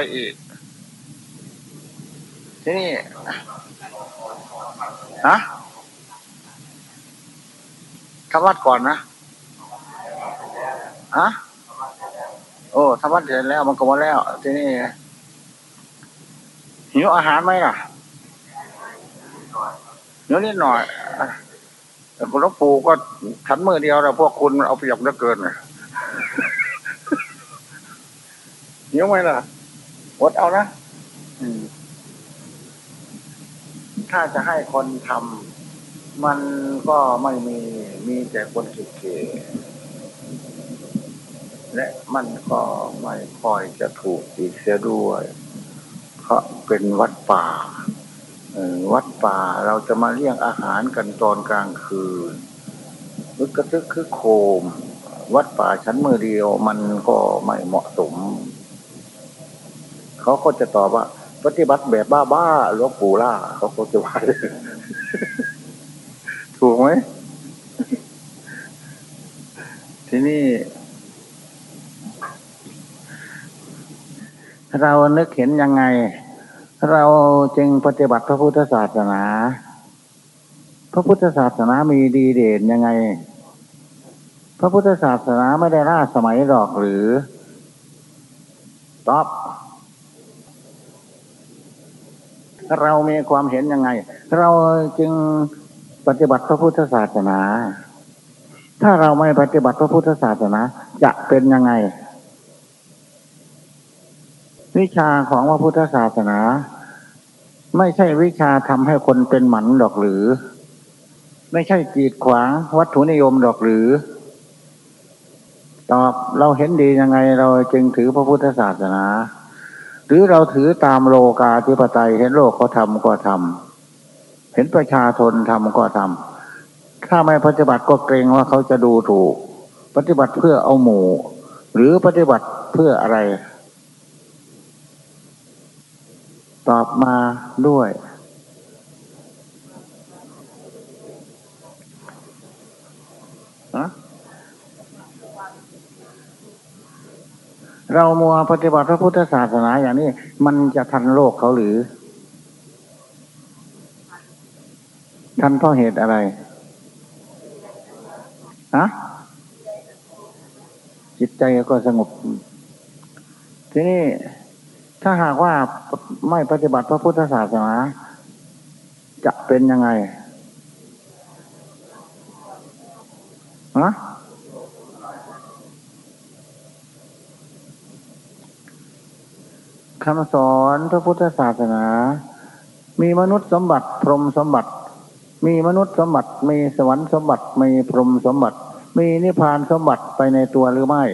ไปอีก ที่นี่ฮะทำวัดก่อนนะฮะโอ้ทำวัดเสร็จแล้วมันก็มาแล้ว ที่นี่หิวอาหารไหมล่ะหิวนิดหน่อยแต่คุณหลวงปู่ก็ฉันมือเดียวแล้วพวกคุณเอาเปรียบเหลือเกินหิวไหมล่ะ อดเอานะถ้าจะให้คนทำมันก็ไม่มีมีแต่คนเก่และมันก็ไม่ค่อยจะถูกอีกเสียด้วย เพราะเป็นวัดป่าวัดป่าเราจะมาเลี้ยงอาหารกันตอนกลางคืนนึกกระทึกคือโคม วัดป่าชั้นมือเดียวมันก็ไม่เหมาะสม เขาก็จะตอบว่า ปฏิบัติแบบบ้าๆหลวงปู่ล่าเขาก็จะว่าถูกไหมทีนี้เรานึกเห็นยังไง เราจึงปฏิบัติพระพุทธศาสนา พระพุทธศาสนามีดีเด่นยังไง พระพุทธศาสนาไม่ได้ล่าสมัยหรอกหรือตอบ เรามีความเห็นยังไง เราจึงปฏิบัติพระพุทธศาสนา ถ้าเราไม่ปฏิบัติพระพุทธศาสนา จะเป็นยังไง วิชาของพระพุทธศาสนา ไม่ใช่วิชาทำให้คนเป็นหมันดอกหรือ ไม่ใช่กีดขวางวัตถุนิยมดอกหรือตอบเราเห็นดียังไงเราจึงถือพระพุทธศาสนา หรือเราถือตามโลกาธิปไตย เห็นโลกเขาทำก็ทำเห็นประชาชนทำก็ทำถ้าไม่ปฏิบัติก็เกรงว่าเขาจะดูถูก ปฏิบัติเพื่อเอาหมู่ หรือปฏิบัติเพื่ออะไร ตอบมาด้วย เรามัวปฏิบัติพระพุทธศาสนาอย่างนี้ มันจะทันโลกเขาหรือ ทันเพราะเหตุอะไรฮะจิตใจก็สงบ ทีนี้ถ้าหากว่าไม่ปฏิบัติพระพุทธศาสนาจะเป็นยังไงฮะ คำสอนพระพุทธศาสนา มีมนุษย์สมบัติ พรหมสมบัติ มีมนุษย์สมบัติ มีสวรรค์สมบัติ มีพรหมสมบัติ มีนิพพานสมบัติไปในตัวหรือไม่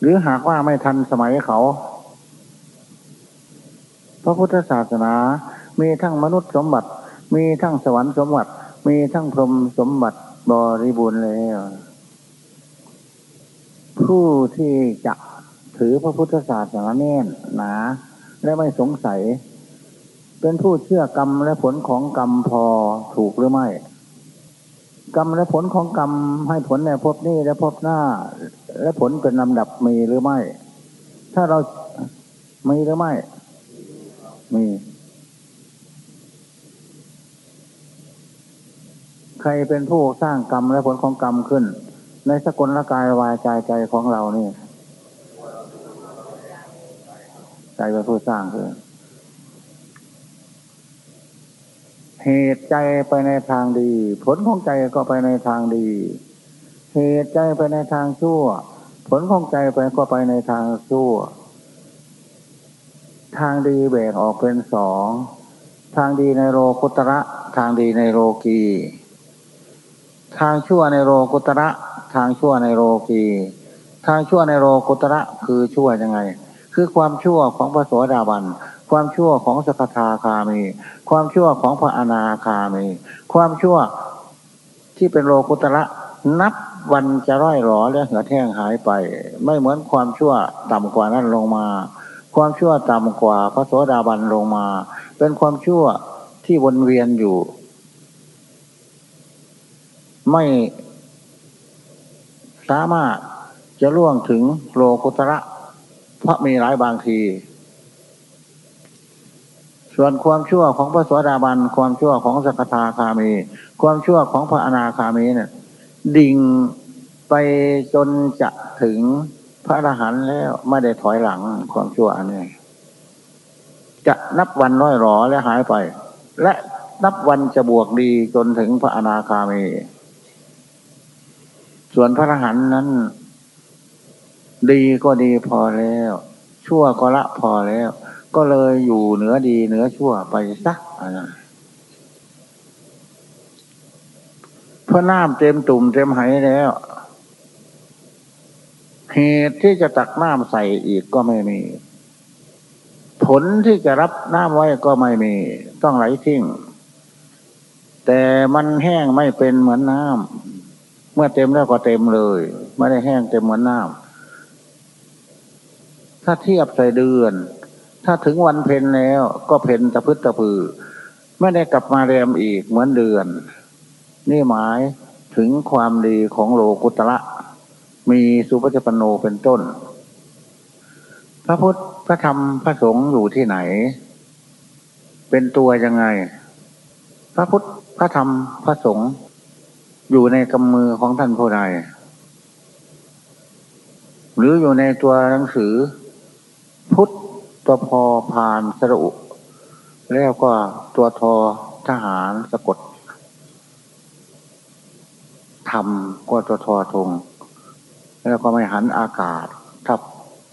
หรือหากว่าไม่ทันสมัยเขา พระพุทธศาสนา มีทั้งมนุษย์สมบัติ มีทั้งสวรรค์สมบัติ มีทั้งพรหมสมบัติบริบูรณ์แล้ว ผู้ที่จะถือพระพุทธศาสนาแน่นหนาและไม่สงสัย เป็นผู้เชื่อกรรมและผลของกรรมพอถูกหรือไม่ กรรมและผลของกรรมให้ผลในภพนี้และภพหน้า และผลเป็นลำดับมีหรือไม่ ถ้าเรามีหรือไม่ มี ใครเป็นผู้สร้างกรรมและผลของกรรมขึ้น ในสกุลละกายวายใจใจของเรานี่ใจเป็นผู้สร้างคือเหตุใจไปในทางดี ผลของใจก็ไปในทางดี เหตุใจไปในทางชั่ว ผลของใจไปก็ไปในทางชั่ว ทางดีแบ่งออกเป็นสองทางดีในโลกุตระ ทางดีในโลกีทางชั่วในโลกุตระ ทางชั่วในโลกีทางชั่วในโลกุตระคือชั่วยังไง คือความชั่วของพระโสดาบัน ความชั่วของสกทาคามี ความชั่วของพระอนาคามี ความชั่วที่เป็นโลกุตระนับวันจะร่อยหรอและเหือแห้งหายไป ไม่เหมือนความชั่วต่ำกว่านั้นลงมา ความชั่วต่ำกว่าพระโสดาบันลงมา เป็นความชั่วที่วนเวียนอยู่ ไม่ สามารถจะล่วงถึงโลกุตระเพราะมีหลายบางที ส่วนความชั่วของพระสวสดาบัน ความชั่วของสกทาคามี ความชั่วของพระอนาคามีเนี่ย ดิ่งไปจนจะถึงพระอรหันต์แล้วไม่ได้ถอยหลังความชั่วอันนี้จะนับวันน้อยหรอและหายไป และนับวันจะบวกดีจนถึงพระอนาคามี ส่วนพระอรหันต์นั้น ดีก็ดีพอแล้ว ชั่วก็ละพอแล้ว ก็เลยอยู่เหนือดีเหนือชั่วไปสักนะเพระน้ำเต็มตุ่มเต็มไหแล้ว เหตุที่จะตักน้ำใส่อีกก็ไม่มี ผลที่จะรับน้ำไว้ก็ไม่มี ต้องไหลทิ้ง แต่มันแห้งไม่เป็นเหมือนน้ำ เมื่อเต็มแล้วก็เต็มเลย ไม่ได้แห้งเต็มเหมือนน้ำถ้าเทียบใส่เดือน ถ้าถึงวันเพนแล้ว ก็เพนตะพึดตะพือ ไม่ได้กลับมาเรียมอีกเหมือนเดือน นี่หมายถึงความดีของโลกุตระมีสุปฏิปโนเป็นต้น พระพุทธพระธรรมพระสงฆ์อยู่ที่ไหน เป็นตัวยังไง พระพุทธพระธรรมพระสงฆ์ อยู่ในกำมือของท่านผู้ใดหรืออยู่ในตัวหนังสือ พุทธตัวพอพานสรุ แล้วก็ตัวทอทหารสะกดธรรมก็ตัวทอทง แล้วก็ไม่หันอากาศ ทับ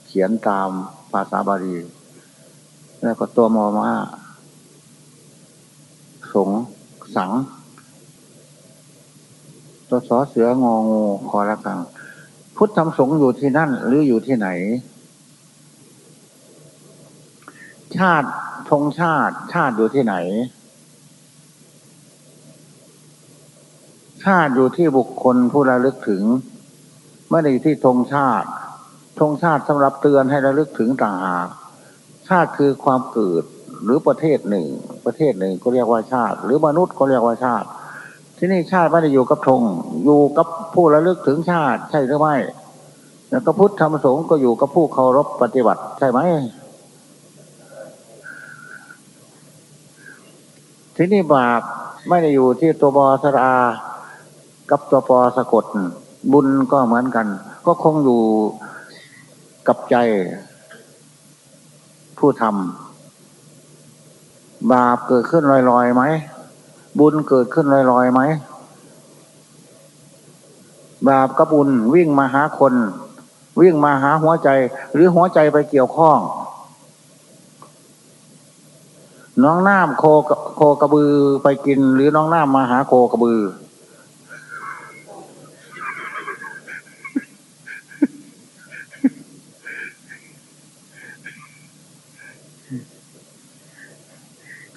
เขียนตามภาษาบาลี แล้วก็ตัวมอมาสงสัง ตัวสอเสืององูคอละกังพุทธธรรมสงอยู่ที่นั่น หรืออยู่ที่ไหน ชาติธงชาติ ชาติอยู่ที่ไหน ชาติอยู่ที่บุคคลผู้ระลึกถึง ไม่ได้ที่ธงชาติธงชาติสำหรับเตือนให้ระลึกถึงต่างหากชาติคือความเกิดหรือประเทศหนึ่ง ประเทศหนึ่งก็เรียกว่าชาติ หรือมนุษย์ก็เรียกว่าชาติ ที่นี่ชาติไม่ได้อยู่กับธงอยู่กับผู้ระลึกถึงชาติ ใช่หรือไม่แล้วก็พุทธธรรมสงฆ์ก็อยู่กับผู้เคารพปฏิบัติ ใช่ไหมที่นี่บาปไม่ได้อยู่ที่ตัวบอสรากับตัวปอสะกดบุญก็เหมือนกัน ก็คงอยู่กับใจผู้ทำบาปเกิดขึ้นลอยๆไหม บุญเกิดขึ้นลอยๆไหม บาปกับบุญวิ่งมาหาคน วิ่งมาหาหัวใจ หรือหัวใจไปเกี่ยวข้อง น้องน้ำโคโคกระบือไปกิน หรือน้องน้ำมาหาโคกระบือ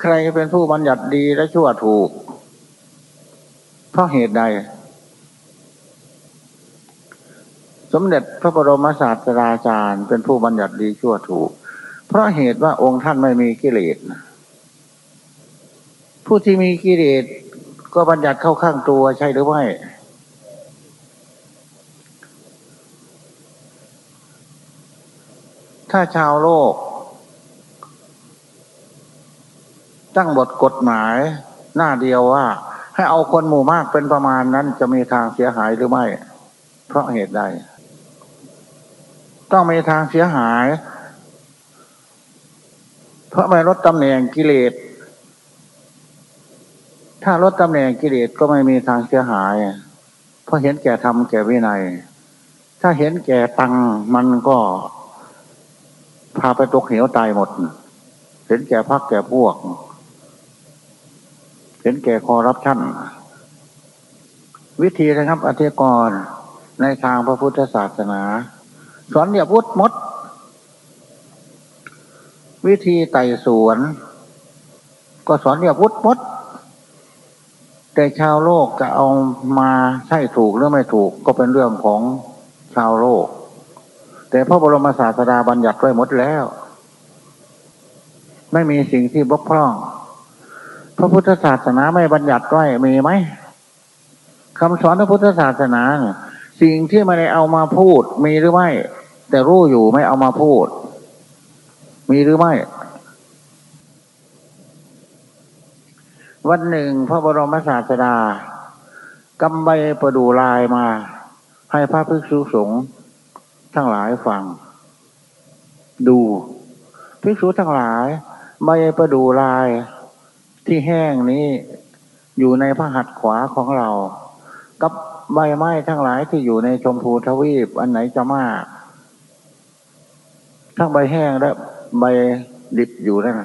ใครเป็นผู้บัญญัติดีและชั่วถูก เพราะเหตุใด สมเด็จพระบรมศาสตราจารย์ เป็นผู้บัญญัติดีชั่วถูก เพราะเหตุว่าองค์ท่านไม่มีกิเลสผู้ที่มีกิเลสก็บัญญัติเข้าข้างตัวใช่หรือไม่ถ้าชาวโลก ตั้งบทกฎหมายหน้าเดียวว่า ให้เอาคนหมู่มากเป็นประมาณนั้นจะมีทางเสียหายหรือไม่ เพราะเหตุใด ต้องมีทางเสียหาย เพราะไม่ลดตำแหน่งกิเลสถ้าลดตำแหน่งกิเลสก็ไม่มีทางเสียหาย เพราะเห็นแก่ทำแก่วินัย ถ้าเห็นแก่ตังมันก็พาไปตกเหวตายหมด เห็นแก่พักแก่พวก เห็นแก่คอรับชั่น วิธีนะครับอธิกรในทางพระพุทธศาสนา สอนเรียบวุฒมด วิธีไต่สวน ก็สอนเรียบวุฒมด แต่ชาวโลกจะเอามาใช่ถูกหรือไม่ถูกก็เป็นเรื่องของชาวโลก แต่พระบรมศาสดาบัญญัติไว้หมดแล้ว ไม่มีสิ่งที่บกพร่อง พระพุทธศาสนาไม่บัญญัติไว้มีไหมคำสอนพระพุทธศาสนาสิ่งที่ไม่ได้เอามาพูด มีหรือไม่ แต่รู้อยู่ไม่เอามาพูด มีหรือไม่ วันหนึ่งพระบรมศาสดากำใบประดูลายมา ให้พระภิกษุสงฆ์ทั้งหลายฟัง ดูภิกษุทั้งหลายใบประดูลาย ที่แห้งนี้อยู่ในพระหัตถ์ขวาของเรา กับใบไม้ทั้งหลายที่อยู่ในชมพูทวีปอันไหนจะมาก ทั้งใบแห้งและใบดิบอยู่นั่น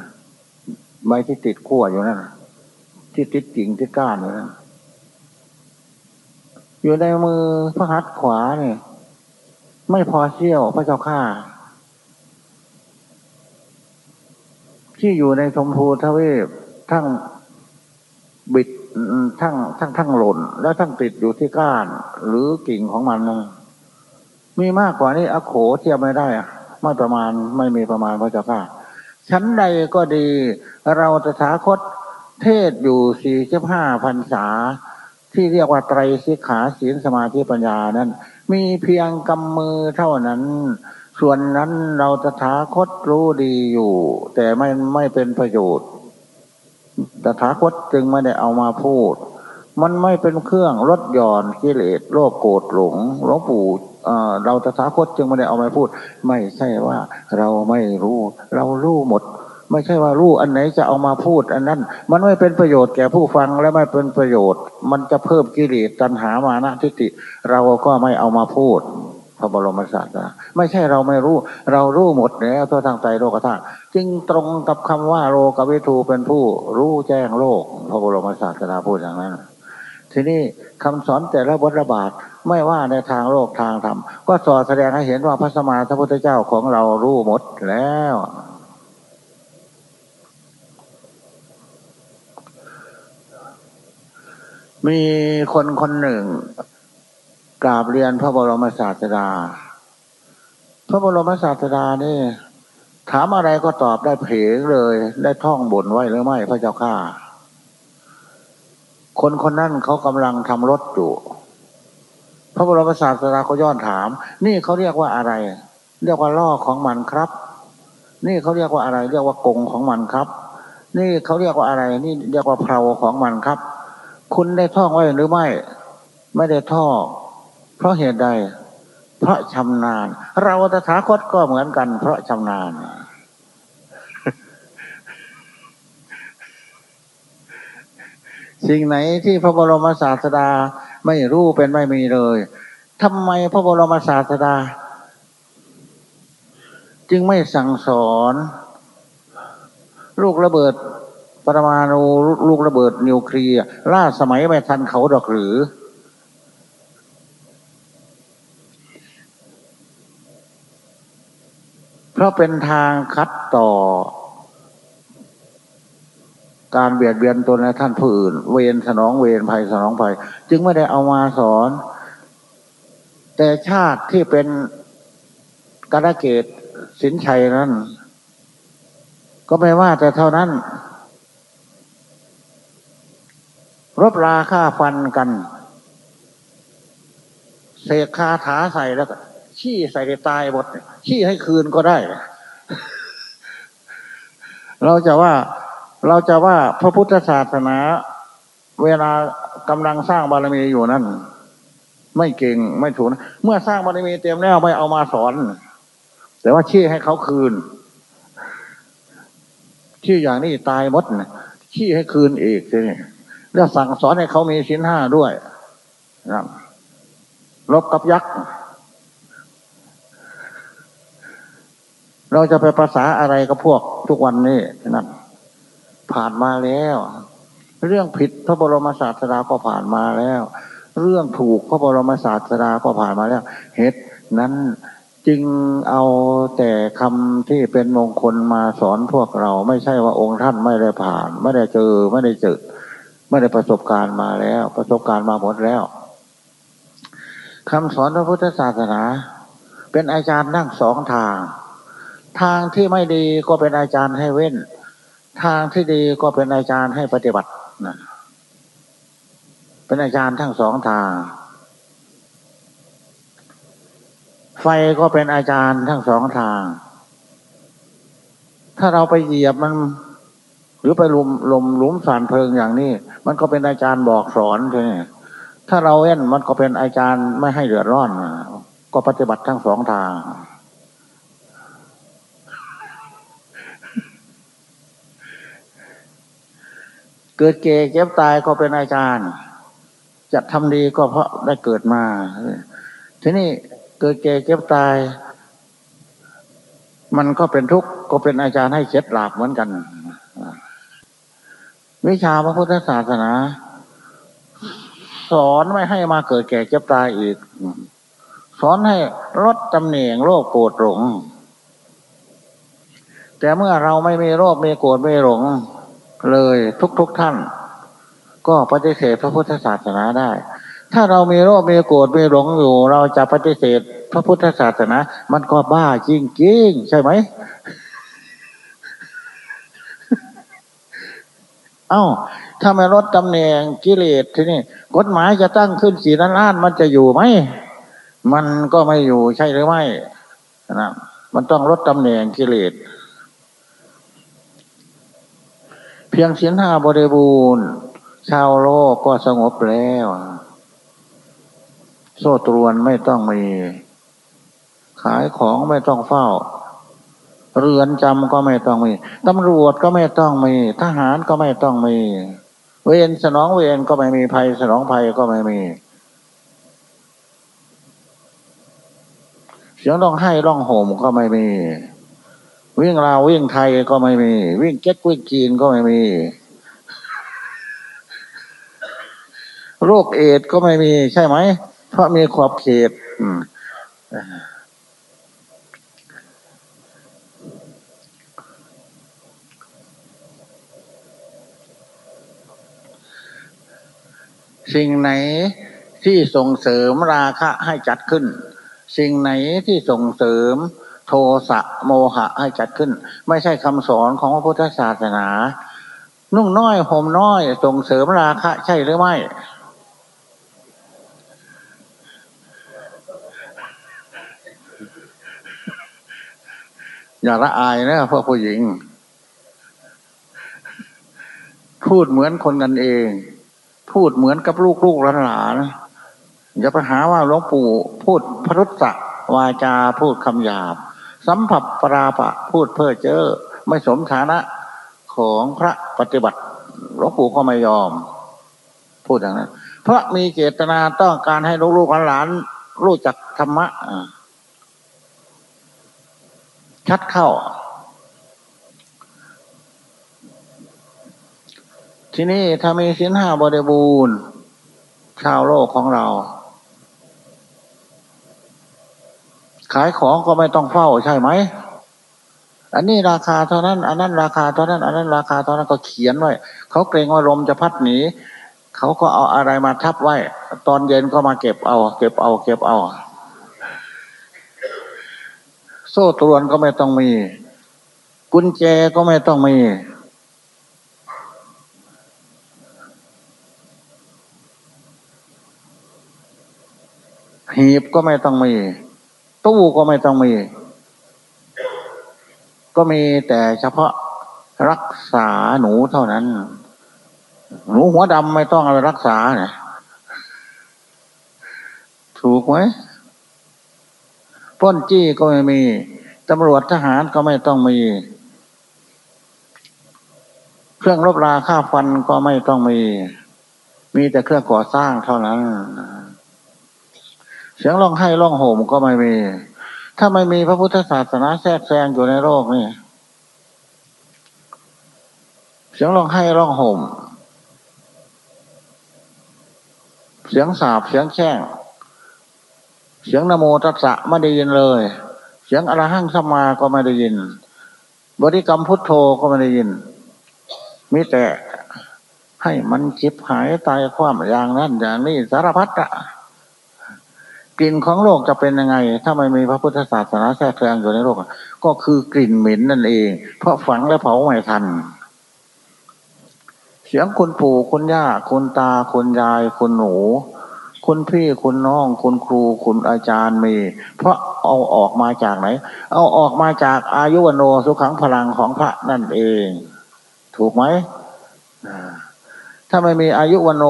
ใบที่ติดขั้วอยู่นั่นที่ติดกิ่งที่ก้านอยู่นั่นอยู่ในมือพระหัตถ์ขวาเนี่ยไม่พอเชี่ยวพระเจ้าข้าที่อยู่ในชมพูทวีป ทั้งบิดทั้งทั้งทั้งหล่น แล้วทั้งติดอยู่ที่ก้าน หรือกิ่งของมัน มีมากกว่านี้อโขเทียบไม่ได้อะไม่ประมาณไม่มีประมาณพระเจ้าข้าชั้นใดก็ดี เราตถาคตเทศอยู่สี่สิบห้าพรรษา ที่เรียกว่าไตรสิกขาศีลสมาธิปัญญานั้น มีเพียงกำมือเท่านั้น ส่วนนั้นเราจะถาคตรู้ดีอยู่ แต่ไม่ไม่เป็นประโยชน์ ตถาคตจึงไม่ได้เอามาพูด มันไม่เป็นเครื่องลดหย่อนกิเลสโลภโกรธหลงหลวงปู่เราตถาคตจึงไม่ได้เอามาพูด ไม่ใช่ว่าเราไม่รู้ เรารู้หมด ไม่ใช่ว่ารู้อันไหนจะเอามาพูด อันนั้น มันไม่เป็นประโยชน์แก่ผู้ฟังและไม่เป็นประโยชน์ มันจะเพิ่มกิเลสตัณหามานะทิฏฐิเราก็ไม่เอามาพูดพระบรมศาสดาไม่ใช่เราไม่รู้ เรารู้หมดแล้วทั่วทางใจโลกธาตุ จึงตรงกับคำว่าโลกวิทูเป็นผู้รู้แจ้งโลกพระบรมศาสดาพูดอย่างนั้น ทีนี้คำสอนแต่ละบทระบาทไม่ว่าในทางโลกทางธรรมก็สอนแสดงให้เห็นว่าพระสมมาพระพุทธเจ้าของเรารู้หมดแล้วมีคนคนหนึ่งกราบเรียนพระบรมศาสดา พระบรมศาสดานี่ ถามอะไรก็ตอบได้เพงเลยได้ท่องบนไว้หรือไม่พระเจ้าข้าคนคนนั้นเขากำลังทำรถอยู่พระบรมศาสดาก็ย้อนถาม นี่เขาเรียกว่าอะไร เรียกว่าล่อของมันครับ นี่เขาเรียกว่าอะไร เรียกว่ากงของมันครับ นี่เขาเรียกว่าอะไร นี่เรียกว่าเพลาของมันครับ คุณได้ท่องไว้หรือไม่ ไม่ได้ท่องเพราะเหตุใด เพราะชำนาญ เราตถาคตก็เหมือนกัน เพราะชำนาญ สิ่งไหนที่พระบรมศาสดาไม่รู้เป็นไม่มีเลยทำไมพระบรมศาสดา จึงไม่สั่งสอน ลูกระเบิดปรมาณูลูกระเบิดนิวเคลียร์ล่าสมัยไม่ทันเขาดอกหรือ เพราะเป็นทางคัดต่อ การเบียดเบียนตนและท่านผู้อื่น เวรสนองเวรภัยสนองภัย จึงไม่ได้เอามาสอน แต่ชาติที่เป็นกระเกตสินชัยนั้น ก็ไม่ว่าแต่เท่านั้น รบราค่าฟันกันเสกคาถาใส่แล้วก็ขี้ใส่ตายหมดขี้ให้คืนก็ได้ เราจะว่า เราจะว่าพระพุทธศาสนา เวลากำลังสร้างบารมีอยู่นั่นไม่เก่งไม่ถูกเมื่อสร้างบารมีเต็มแล้วไม่เอามาสอน แต่ว่าชี้ให้เขาคืนชี้อย่างนี้ตายมดนะชี้ให้คืนอีกทีแล้วสั่งสอนให้เขามีชิ้นห้าด้วยนะลบกับยักษ์เราจะไปภาษาอะไรกับพวกทุกวันนี้นั่น ผ่านมาแล้ว เรื่องผิดพระบรมศาสดาก็ผ่านมาแล้ว เรื่องถูกพระบรมศาสดาก็ผ่านมาแล้วเหตุนั้นจึงเอาแต่คำที่เป็นมงคลมาสอนพวกเราไม่ใช่ว่าองค์ท่านไม่ได้ผ่าน ไม่ได้เจอไม่ได้เจอไม่ได้ประสบการณ์มาแล้ว ประสบการณ์มาหมดแล้วคำสอนพระพุทธศาสนา เป็นอาจารย์นั่งสองทาง ทางที่ไม่ดีก็เป็นอาจารย์ให้เว้น ทางที่ดีก็เป็นอาจารย์ให้ปฏิบัตินะเป็นอาจารย์ทั้งสองทาง ไฟก็เป็นอาจารย์ทั้งสองทาง ถ้าเราไปเหยียบมัน หรือไปลุมลมหลุมสารเพลิงอย่างนี้ มันก็เป็นอาจารย์บอกสอนใช่ไหมถ้าเราเอ็นมันก็เป็นอาจารย์ไม่ให้เดือดร้อน ก็ปฏิบัติทั้งสองทาง เกิดเก่เก็บตายก็เป็นอาจารย์ จะทำดีก็เพราะได้เกิดมา ทีนี้เกิดเก่เก็บตาย มันก็เป็นทุกข์ก็เป็นอาจารย์ให้เช็ดหลาบเหมือนกัน วิชาพระพุทธศาสนา สอนไม่ให้มาเกิดแก่เจ็บตายอีก สอนให้ลดตำแหน่งโรคโกรธหลงแต่เมื่อเราไม่มีโรคไม่โกรธไม่หลง เลยทุกๆทท่าน ก็ปฏิเสธพระพุทธศาสนาได้ ถ้าเรามีโรคมีโกรธมีหลงอยู่ เราจะปฏิเสธพระพุทธศาสนา มันก็บ้าจริงๆ ใช่ไหม เอา้า ถ้าไม่ลดตำแหน่งกิเลสทีนี้กฎหมายจะตั้งขึ้นสี่ล้านล้านมันจะอยู่ไหม มันก็ไม่อยู่ใช่หรือไม่นะมันต้องลดตำแหน่งกิเลส เพียงเสียนห้าบริบูรณ์ ชาวโลกก็สงบแล้ว โซ่ตรวนไม่ต้องมี ขายของไม่ต้องเฝ้า เรือนจำก็ไม่ต้องมีตำรวจก็ไม่ต้องมี ทหารก็ไม่ต้องมี เวรสนองเวรก็ไม่มีภัย สนองภัยก็ไม่มีเสียงร้องไห้ร้องโหมก็ไม่มี วิ่งราววิ่งไทยก็ไม่มี วิ่งเก็ตวิ่งจีนก็ไม่มีโรคเอดก็ไม่มีใช่ไหม เพราะมีขอบเขตสิ่งไหนที่ส่งเสริมราคะให้จัดขึ้น สิ่งไหนที่ส่งเสริม โทสะโมหะให้จัดขึ้น ไม่ใช่คำสอนของพระพุทธศาสนา นุ่งน้อยห่มน้อยส่งเสริมราคะ ใช่หรือไม่ อย่าละอายนะพวกผู้หญิง พูดเหมือนคนกันเอง พูดเหมือนกับลูกลูกหลานอย่าไปหาว่าหลวงปู่พูดพรุษะวาจาพูดคำหยาบ สัมผัสปราปะพูดเพ้อเจ้อไม่สมฐานะของพระปฏิบัติหลวงปู่ก็ไม่ยอม พูดอย่างนั้น เพราะมีเจตนาต้องการให้ลูกลูกหลานรู้จักธรรมะชัดเข้า ทีนี้ถ้ามีสินห้าบริบูรณ์ ชาวโลกของเรา ขายของก็ไม่ต้องเฝ้าใช่ไหม อันนี้ราคาเท่านั้น อันนั้นราคาเท่านั้น อันนั้นราคาเท่านั้นก็เขียนไว้เขาเกรงว่าลมจะพัดหนีเขาก็เอาอะไรมาทับไว้ ตอนเย็นก็มาเก็บเอา เก็บเอา เก็บเอา โซ่ตรวนก็ไม่ต้องมี กุญแจก็ไม่ต้องมีหีบก็ไม่ต้องมี ตู้ก็ไม่ต้องมี ก็มีแต่เฉพาะรักษาหนูเท่านั้น หนูหัวดำไม่ต้องเอาไปรักษาเนี่ยถูกไหมป้นจี้ก็ไม่มีตำรวจทหารก็ไม่ต้องมี เครื่องรบราค่าฟันก็ไม่ต้องมี มีแต่เครื่องก่อสร้างเท่านั้น เสียงร้องไห้ร้องโหมก็ไม่มี ถ้าไม่มีพระพุทธศาสนาแทรกแซงอยู่ในโลกนี่ เสียงร้องไห้ร้องโหม เสียงสาบเสียงแช่ง เสียงนโมตัสสะไม่ได้ยินเลย เสียงอรหังสัมมาก็ไม่ได้ยิน บริกรรมพุทโธก็ไม่ได้ยินมิแต่ให้มันจิบหายตายความอย่างนั้นอย่างนี้สารพัดอะ กลิ่นของโลกจะเป็นยังไง ถ้าไม่มีพระพุทธศาสนาแทรกแซงอยู่ในโลก ก็คือกลิ่นเหม็นนั่นเอง เพราะฝังและเผาไม่ทัน เสียงคุณปู่คุณย่าคุณตาคุณยายคุณหนูคคุณพี่คุณน้องคุณครูคุณอาจารย์มี เพราะเอาออกมาจากไหน เอาออกมาจากอายุวโนสุขังพลังของพระนั่นเอง ถูกไหมถ้าไม่มีอายุวโน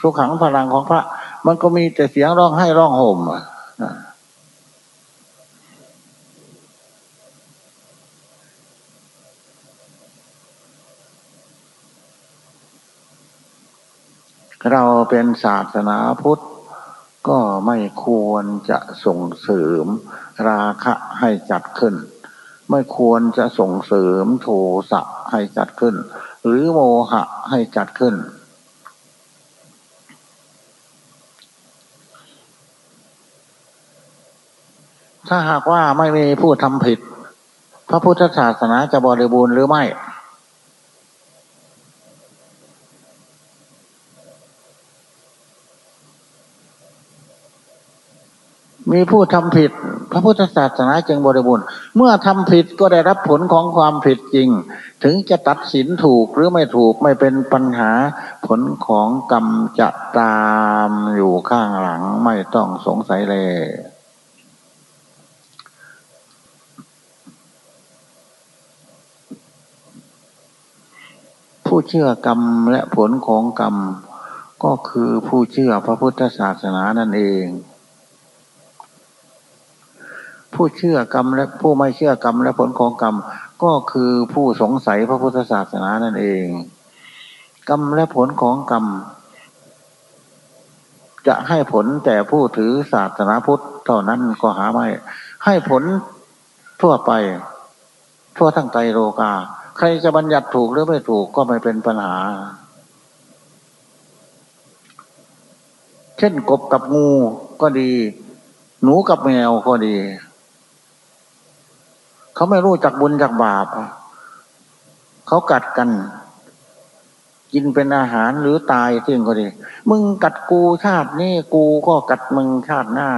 สุขังพลังของพระ มันก็มีแต่เสียงร้องให้ร้องห่มเราเป็นศาสนาพุทธ ก็ไม่ควรจะส่งเสริมราคะให้จัดขึ้น ไม่ควรจะส่งเสริมโทสะให้จัดขึ้น หรือโมหะให้จัดขึ้น ถ้าหากว่าไม่มีผู้ทำผิด พระพุทธศาสนาจะบริบูรณ์หรือไม่ มีผู้ทำผิด พระพุทธศาสนาจึงบริบูรณ์ เมื่อทำผิดก็ได้รับผลของความผิดจริง ถึงจะตัดสินถูกหรือไม่ถูกไม่เป็นปัญหา ผลของกรรมจะตามอยู่ข้างหลังไม่ต้องสงสัยเลย ผู้เชื่อกรรมและผลของกรรม ก็คือผู้เชื่อพระพุทธศาสนานั่นเอง ผู้เชื่อกรรมและผู้ไม่เชื่อกรรมและผลของกรรม ก็คือผู้สงสัยพระพุทธศาสนานั่นเอง กรรมและผลของกรรม จะให้ผลแต่ผู้ถือศาสนาพุทธเท่านั้นก็หาไม่ ให้ผลทั่วไป ทั่วทั้งใจโลกา รจะบัญญัติถูกหรือไม่ถูกก็ไม่เป็นปัญหา เช่นกบกับงูก็ดี หนูกับแมวก็ดี เขาไม่รู้จักบุญจากบาป เขากัดกัน กินเป็นอาหารหรือตายทิ้งก็ดี มึงกัดกูชาตินี้กูก็กัดมึงชาติหน้า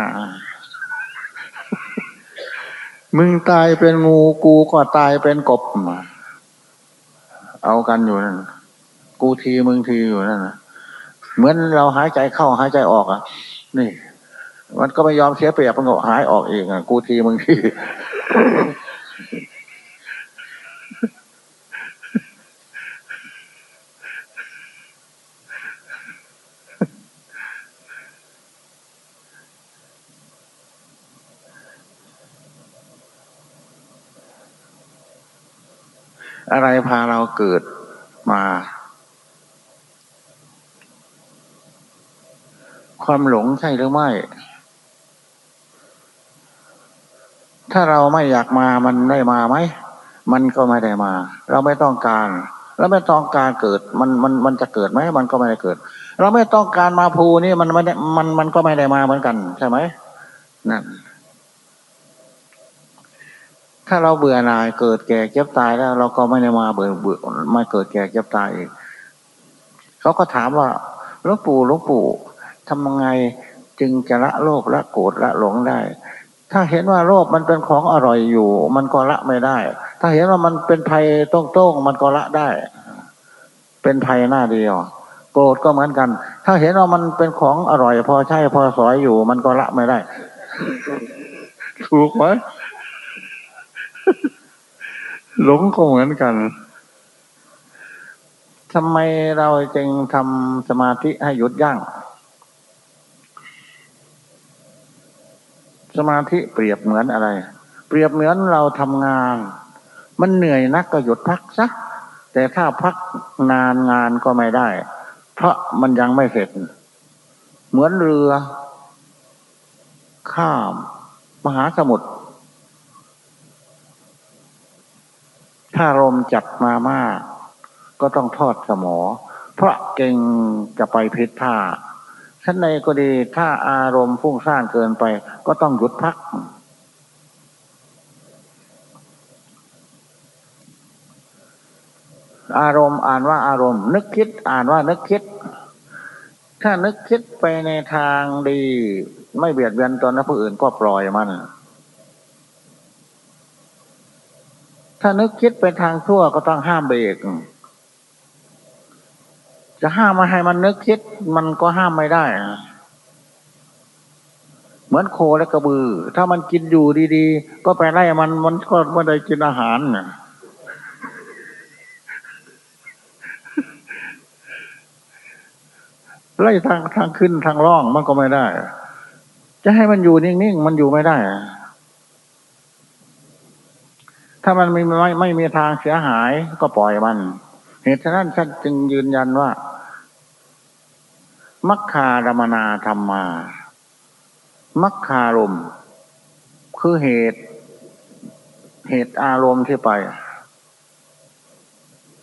มึงตายเป็นงูกูก็ตายเป็นกบมา เอากันอยู่นั่นกูทีมึงทีอยู่นั่นนะเหมือนเราหายใจเข้าหายใจออกอะ นี่ มันก็ไม่ยอมเสียเปรียบมันก็หายออกเองอะกูทีมึงที อะไรพาเราเกิดมา ความหลงใช่หรือไม่ ถ้าเราไม่อยากมามันได้มาไหม มันก็ไม่ได้มา เราไม่ต้องการ แล้วไม่ต้องการเกิด มันมันมันจะเกิดไหมมันก็ไม่ได้เกิด เราไม่ต้องการมาภูนี่มันไม่ได้มันมันก็ไม่ได้มาเหมือนกัน ใช่ไหมนั่น ถ้าเราเบื่อหน่ายเกิดแก่เก็บตายแล้ว เราก็ไม่ได้มาเบื่อเบื่อมาเกิดแก่เก็บตายอีกเขาก็ถามว่าหลวงปู่หลวงปู่ทำยังไงจึงจะละโลภละโกรธละหลงได้ ถ้าเห็นว่าโลภมันเป็นของอร่อยอยู่ มันก็ละไม่ได้ ถ้าเห็นว่ามันเป็นภัยต้งต้งมันก็ละได้ เป็นภัยหน้าเดียว โกรธก็เหมือนกัน ถ้าเห็นว่ามันเป็นของอร่อย พอใช่พอสอยอยู่ มันก็ละไม่ได้ ถูกไหม หลงก็เหมือนกันทำไมเราจึงทำสมาธิให้หยุดยั้งสมาธิเปรียบเหมือนอะไร เปรียบเหมือนเราทำงาน มันเหนื่อยนักก็หยุดพักซะแต่ถ้าพักนานงานก็ไม่ได้ เพราะมันยังไม่เสร็จ เหมือนเรือ ข้าม มหาสมุทร ถ้าลมจัดมามาก ก็ต้องทอดสมอ เพราะเก่งจะไปพิษท่าชั้นในก็ดีถ้าอารมณ์ฟุ้งซ่านเกินไป ก็ต้องหยุดพัก อารมณ์อ่านว่าอารมณ์ นึกคิดอ่านว่านึกคิด ถ้านึกคิดไปในทางดี ไม่เบียดเบียนตนและผู้อื่นก็ปล่อยมัน ถ้านึกคิดไปทางชั่วก็ต้องห้ามเบรก จะห้ามมาให้มันนึกคิดมันก็ห้ามไม่ได้ เหมือนโคและกระบือ ถ้ามันกินอยู่ดีๆ ก็ไปไล่มันมันก็ไม่ได้กินอาหารไล่ทางทางขึ้นทางล่องมันก็ไม่ได้ จะให้มันอยู่นิ่งๆ มันอยู่ไม่ได้ ถ้ามันไม่ไม่ไม่มีทางเสียหายก็ปล่อยมัน เหตุฉะนั้นท่านจึงยืนยันว่า มัคคารมนาธรรมา มัคคารม คือเหตุ เหตุอารมณ์ที่ไป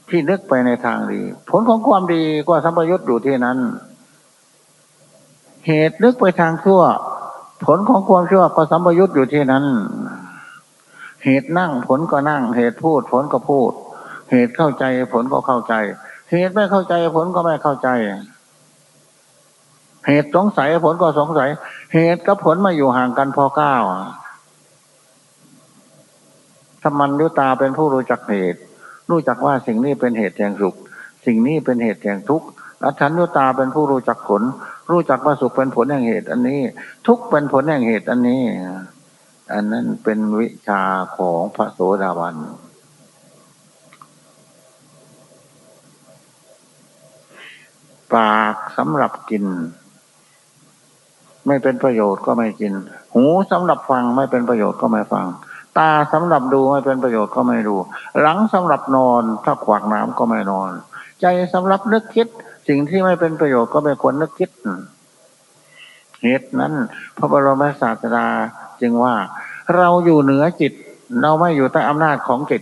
ที่นึกไปในทางดี ผลของความดีก็สัมปยุตอยู่ที่นั้น เหตุนึกไปทางชั่ว ผลของความชั่วก็สัมปยุตอยู่ที่นั้น เหตุนั่งผลก็นั่ง เหตุพูดผลก็พูด เหตุเข้าใจผลก็เข้าใจ เหตุไม่เข้าใจผลก็ไม่เข้าใจ เหตุสงสัยผลก็สงสัย เหตุกับผลมาอยู่ห่างกันพอเก้าธรรมันยุตาเป็นผู้รู้จักเหตุ รู้จักว่าสิ่งนี้เป็นเหตุแห่งสุข สิ่งนี้เป็นเหตุแห่งทุกข์อัชัญยุตาเป็นผู้รู้จักผล รู้จักว่าสุขเป็นผลแห่งเหตุ อันนี้ ทุกข์เป็นผลแห่งเหตุอันนี้ อันนั้นเป็นวิชาของพระโสดาบัน ปากสำหรับกิน ไม่เป็นประโยชน์ก็ไม่กิน หูสำหรับฟังไม่เป็นประโยชน์ก็ไม่ฟัง ตาสำหรับดูไม่เป็นประโยชน์ก็ไม่ดู หลังสำหรับนอนถ้าขวากน้ำก็ไม่นอน ใจสำหรับนึกคิด สิ่งที่ไม่เป็นประโยชน์ก็ไม่ควรนึกคิด เหตุนั้น พระบรมศาสดาจึงว่าเราอยู่เหนือจิต เราไม่อยู่ใต้อำนาจของจิต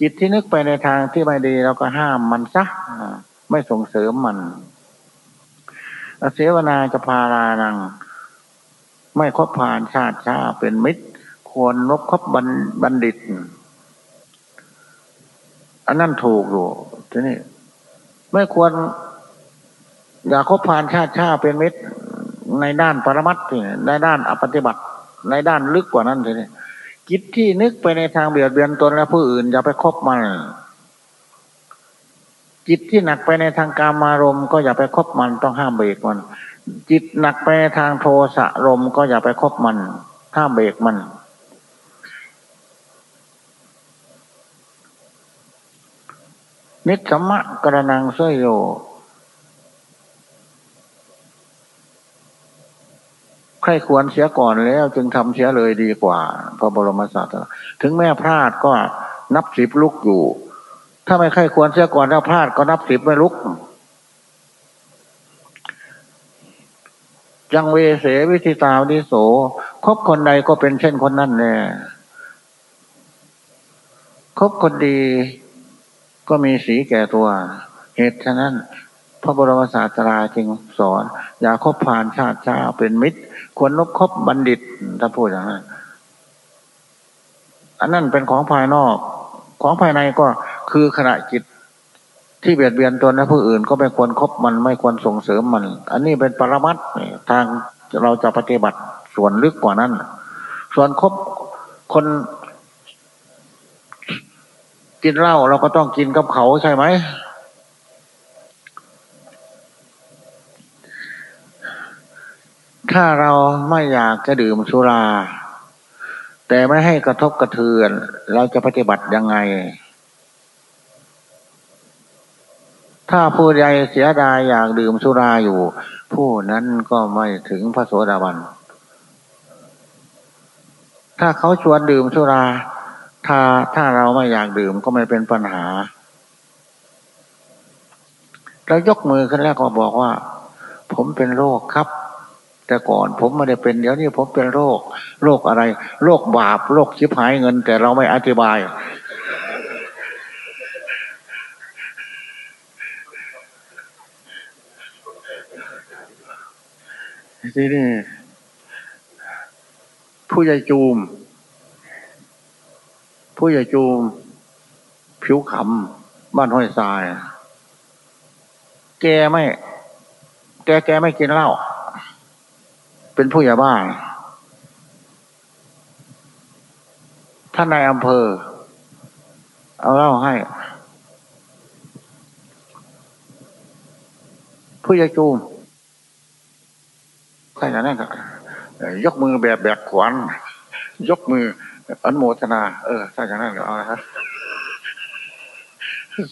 จิตที่นึกไปในทางที่ไม่ดีเราก็ห้ามมันซะไม่ส่งเสริมมันเสวนาจะพารานัง ไม่คบผ่านชาติชาเป็นมิตร ควรนบคบบัณบณฑิต อันนั้นถูกอยู่ทีนี้ไม่ควร อย่าคบผ่านชาติชาเป็นมิตร ในด้านปรมัตถ์ในด้านอปฏิบัติ ในด้านลึกกว่านั้นทีนี้จิตที่นึกไปในทางเบียดเบียนตนและผู้อื่นอย่าไปคบมัน จิตที่หนักไปในทางการมารมก็อย่าไปคบมันต้องห้ามเบรกมัน จิตหนักไปทางโทสะรมก็อย่าไปคบมัน ห้ามเบรกมัน นิสมะกระนังเสยโย ใครควรเสียก่อนแล้ว จึงทำเสียเลยดีกว่า พระบรมศาสดาถึงแม่พลาดก็นับสิบลุกอยู่ ถ้าไม่ใครควรเสียก่อนแล้วพลาดก็นับสิบไม่ลุกยังเวเสวิธิตาวิโสคบคนใดก็เป็นเช่นคนนั้นแน่คบคนดีก็มีสีแก่ตัว เหตุฉะนั้น พระบรมศาสดาจึงสอน อย่าคบผ่านชาติชาเป็นมิตร ควรนบคบบัณฑิตถ้าพูดอย่างนั้นอันนั้นเป็นของภายนอก ของภายในก็คือขณะจิตที่เบียดเบียนตนและผู้อื่นก็ไม่ควรครบมันไม่ควรส่งเสริมมัน อันนี้เป็นปรมัตทางเราจะปฏิบัติส่วนลึกกว่านั้น ส่วนครบคนกินเหล้าเราก็ต้องกินกับเขาใช่ไหม ถ้าเราไม่อยากจะดื่มสุรา แต่ไม่ให้กระทบกระเทือน เราจะปฏิบัติยังไง ถ้าผู้ใดเสียดายอยากดื่มสุราอยู่ ผู้นั้นก็ไม่ถึงพระโสดาบัน ถ้าเขาชวนดื่มสุรา ถ้าถ้าเราไม่อยากดื่มก็ไม่เป็นปัญหาแล้วยกมือขึ้นแล้วก็บอกว่า ผมเป็นโรคครับ แต่ก่อนผมไม่ได้เป็นเดี๋ยวนี้ผมเป็นโรค โรคอะไร โรคบาปโรคชิบหายเงิน แต่เราไม่อธิบาย ที่นี่ผู้ใหญ่จูม ผู้ใหญ่จูม ผิวขำบ้านห้อยทราย แกไม่ แกแกไม่กินเหล้า เป็นผู้ใหญ่บ้านท่านนายอำเภอ เอาเล้าให้ ผู้ใหญ่จูมใครจะนั่นก็ยกมือแบบแบบขวานยกมืออันโมทนา เออถ้าอย่างนั้นเอาละครับ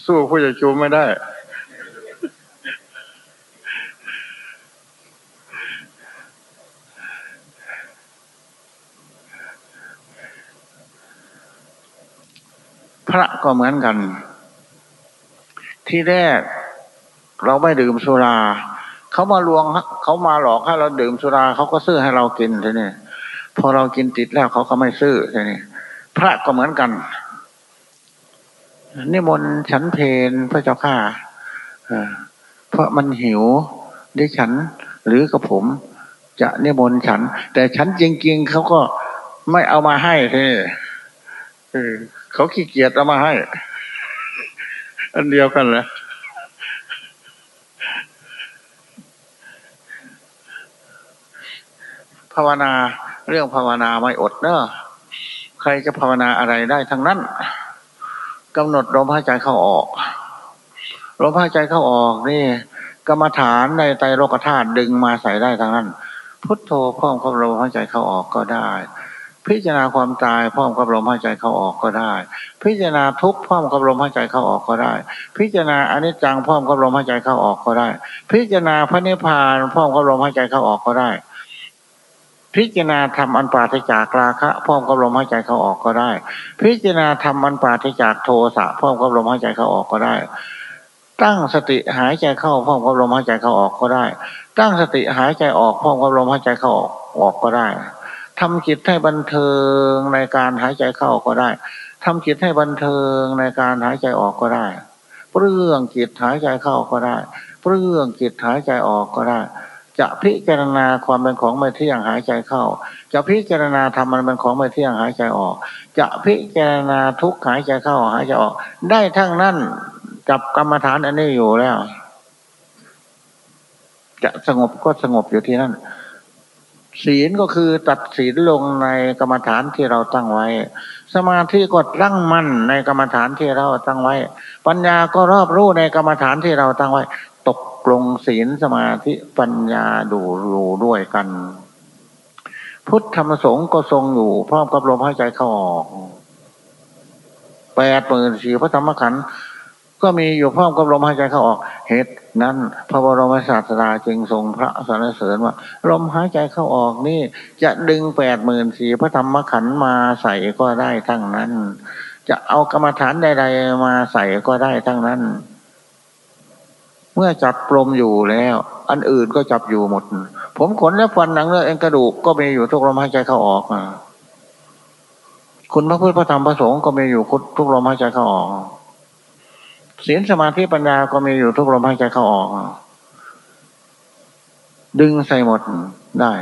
สู้ผู้ใหญ่ชูไม่ได้ พระก็เหมือนกัน ที่แรกเราไม่ดื่มสุราเขามาลวงเขามาหลอกให้เราดื่มสุราเขาก็ซื้อให้เรากินทีนี้พอเรากินติดแล้วเขาก็ไม่ซื้อทีนี้พระก็เหมือนกันนิมนต์ฉันเพนพระเจ้าข้าเพราะมันหิวดิฉันหรือกับผม จะนิมนต์ฉัน แต่ฉันจริงๆเขาก็ไม่เอามาให้เท่ เขาขี้เกียจเอามาให้ อันเดียวกันแหละภาวนาเรื่องภาวนาไม่อดเนอะใครจะภาวนาอะไรได้ทั้งนั้นกำหนดลมหายใจเข้าออกลมหายใจเข้าออกนี่กรรมฐานในไตรโลกธาตุดึงมาใส่ได้ทั้งนั้น พุทโธพร้อมกับลมหายใจเข้าออกก็ได้ พิจารณาความตายพร้อมกับลมหายใจเข้าออกก็ได้ พิจารณาทุกข์พร้อมกับลมหายใจเข้าออกก็ได้ พิจารณาอนิจจังพร้อมกับลมหายใจเข้าออกก็ได้ พิจารณาพระนิพพานพร้อมกับลมหายใจเข้าออกก็ได้ พิจารณาทำอันปราศจากราคะพร้อมกับลมหายใจเข้าออกก็ได้ พิจารณาทำอันปราศจากโทสะพร้อมกับลมหายใจเข้าออกก็ได้ ตั้งสติหายใจเข้าพร้อมกับลมหายใจเข้าออกก็ได้ ตั้งสติหายใจออกพร้อมกับลมหายใจเข้าออกก็ได้ ทำจิตให้บันเทิงในการหายใจเข้าก็ได้ทำจิตให้บันเทิงในการหายใจออกก็ได้ เรื่องจิตหายใจเข้าก็ได้ เรื่องจิตหายใจออกก็ได้ จะพิจารณาความเป็นของไม่เที่ยงหายใจเข้า จะพิจารณาทำมันเป็นของไม่เที่ยงหายใจออก จะพิจารณาทุกหายใจเข้าหายใจออก ได้ทั้งนั้นจับกรรมฐานอันนี้อยู่แล้ว จะสงบก็สงบอยู่ที่นั่น ศีลก็คือตัดศีลลงในกรรมฐานที่เราตั้งไว้ สมาธิก็ตั้งมั่นในกรรมฐานที่เราตั้งไว้ ปัญญาก็รอบรู้ในกรรมฐานที่เราตั้งไว้ ตกลงศีลสมาธิปัญญาดูรูด้วยกัน พุทธธรรมสงฆ์ก็ทรงอยู่ พร้อมกับลมหายใจเข้าออกแปดหมื่นสี่พระธรรมขันธ์ ก็มีอยู่พร้อมกับลมหายใจเข้าออก เหตุนั้น พระบรมศาสดาจึงทรงพระสรรเสริญว่า ลมหายใจเข้าออกนี่ จะดึงแปดหมื่นสี่พระธรรมขันธ์มาใส่ก็ได้ทั้งนั้น จะเอากรรมฐานใด ๆ มาใส่ก็ได้ทั้งนั้น เมื่อจับปลมอยู่แล้ว อันอื่นก็จับอยู่หมด ผมขนและฟันหนังเนื้อเอ็นกระดูกก็มีอยู่ทุกลมหายใจเข้าออกคุณพระพุทธพระธรรมพระสงฆ์ก็มีอยู่ทุกลมหายใจเข้าออก ศีลสมาธิปัญญาก็มีอยู่ทุกลมหายใจเข้าออก ดึงใส่หมดได้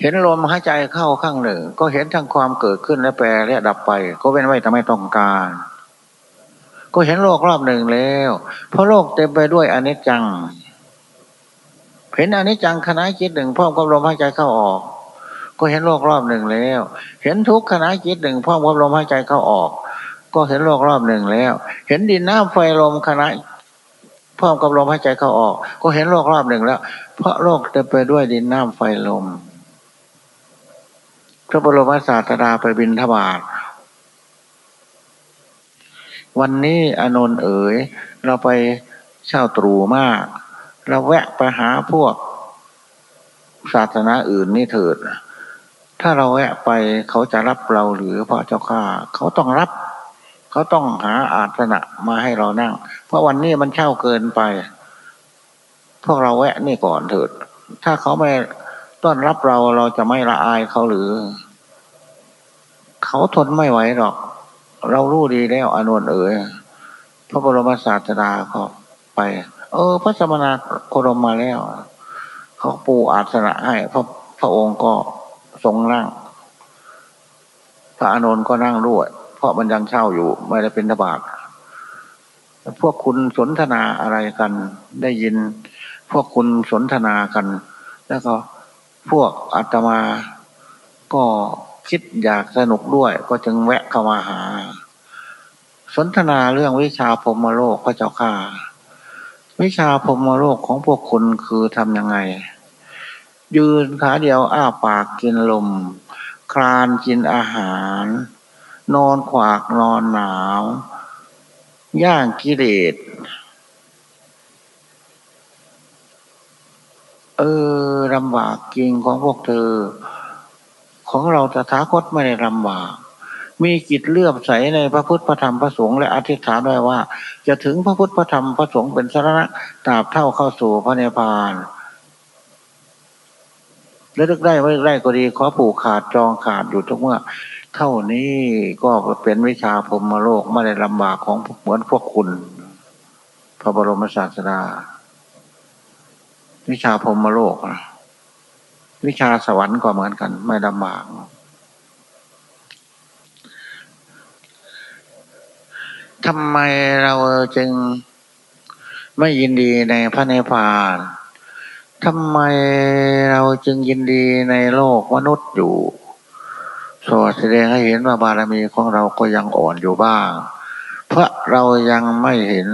เห็นลมหายใจเข้าข้างหนึ่ง ก็เห็นทั้งความเกิดขึ้นและแปรและดับไป ก็เว้นไว้ทำไม่ต้องการ ก็เห็นโลกรอบหนึ่งแล้ว เพราะโลกเต็มไปด้วยอนิจจัง เห็นอนิจจังคณะจิตหนึ่งพร้อมกับลมหายใจเข้าออกก็เห็นโลกรอบหนึ่งแล้ว เห็นทุกขณะจิตหนึ่งพร้อมกับลมหายใจเข้าออก ก็เห็นโลกรอบหนึ่งแล้ว เห็นดินน้ำไฟลมคณะพร้อมกับลมหายใจเข้าออก ก็เห็นโลกรอบหนึ่งแล้ว เพราะโลกเต็มไปด้วยดินน้ำไฟลม พระบรมศาสดาไปบินทบาทวันนี้อนนท์เอ๋ย เราไปเช่าตรูมาก เราแวะไปหาพวกศาสนาอื่นนี่เถิด ถ้าเราแวะไปเขาจะรับเราหรือพระเจ้าข้าเขาต้องรับ เขาต้องหาอาสนะมาให้เรานั่ง เพราะวันนี้มันเช่าเกินไป พวกเราแวะนี่ก่อนเถิด ถ้าเขาไม่ต้อนรับเราเราจะไม่ละอายเขาหรือ เขาทนไม่ไหวหรอก เรารู้ดีแล้วอนุนเอ๋ยพระบรมศาสดาเขาไป เออ พระสมณะโคดมมาแล้ว เขาปูอาสนะให้พระพระองค์ก็ทรงนั่งพระอนุนก็นั่งด้วย เพราะมันยังเช่าอยู่ไม่ได้เป็นทบาทพวกคุณสนทนาอะไรกัน ได้ยิน พวกคุณสนทนากัน แล้วก็พวกอาตมาก็คิดอยากสนุกด้วย ก็จึงแวะเข้ามาหา สนทนาเรื่องวิชาพรมโลกพระเจ้าค่ะ วิชาพรมโลกของพวกคุณคือทำยังไง ยืนขาเดียวอ้าปากกินลม คลานกินอาหาร นอนขวากนอนหนาว ย่างกิเลสเออลำบากจริงของพวกเธอ ของเราตถาคตไม่ได้ลำบาก มีจิตเลื่อมใสในพระพุทธพระธรรมพระสงฆ์และอธิษฐานไว้ว่า จะถึงพระพุทธพระธรรมพระสงฆ์เป็นสาระตราบเท่าเข้าสู่พระนิพพานแล้วลึกได้ไม่ได้ก็ดีขอผูกขาดจองขาดอยู่ทุกเมื่อ เท่านี้ก็เป็นวิชาพรมโลกไม่ได้ลำบากของเหมือนพวกคุณ พระบรมศาสดา วิชาพรมโลก วิชาสวรรค์ก็เหมือนกัน ไม่ลำบากทำไมเราจึงไม่ยินดีในพระเนพานทำไมเราจึงยินดีในโลกมนุษย์อยู่ สวดแสดงให้เห็นว่าบารมีของเราก็ยังอ่อนอยู่บ้าง เพราะเรายังไม่เห็น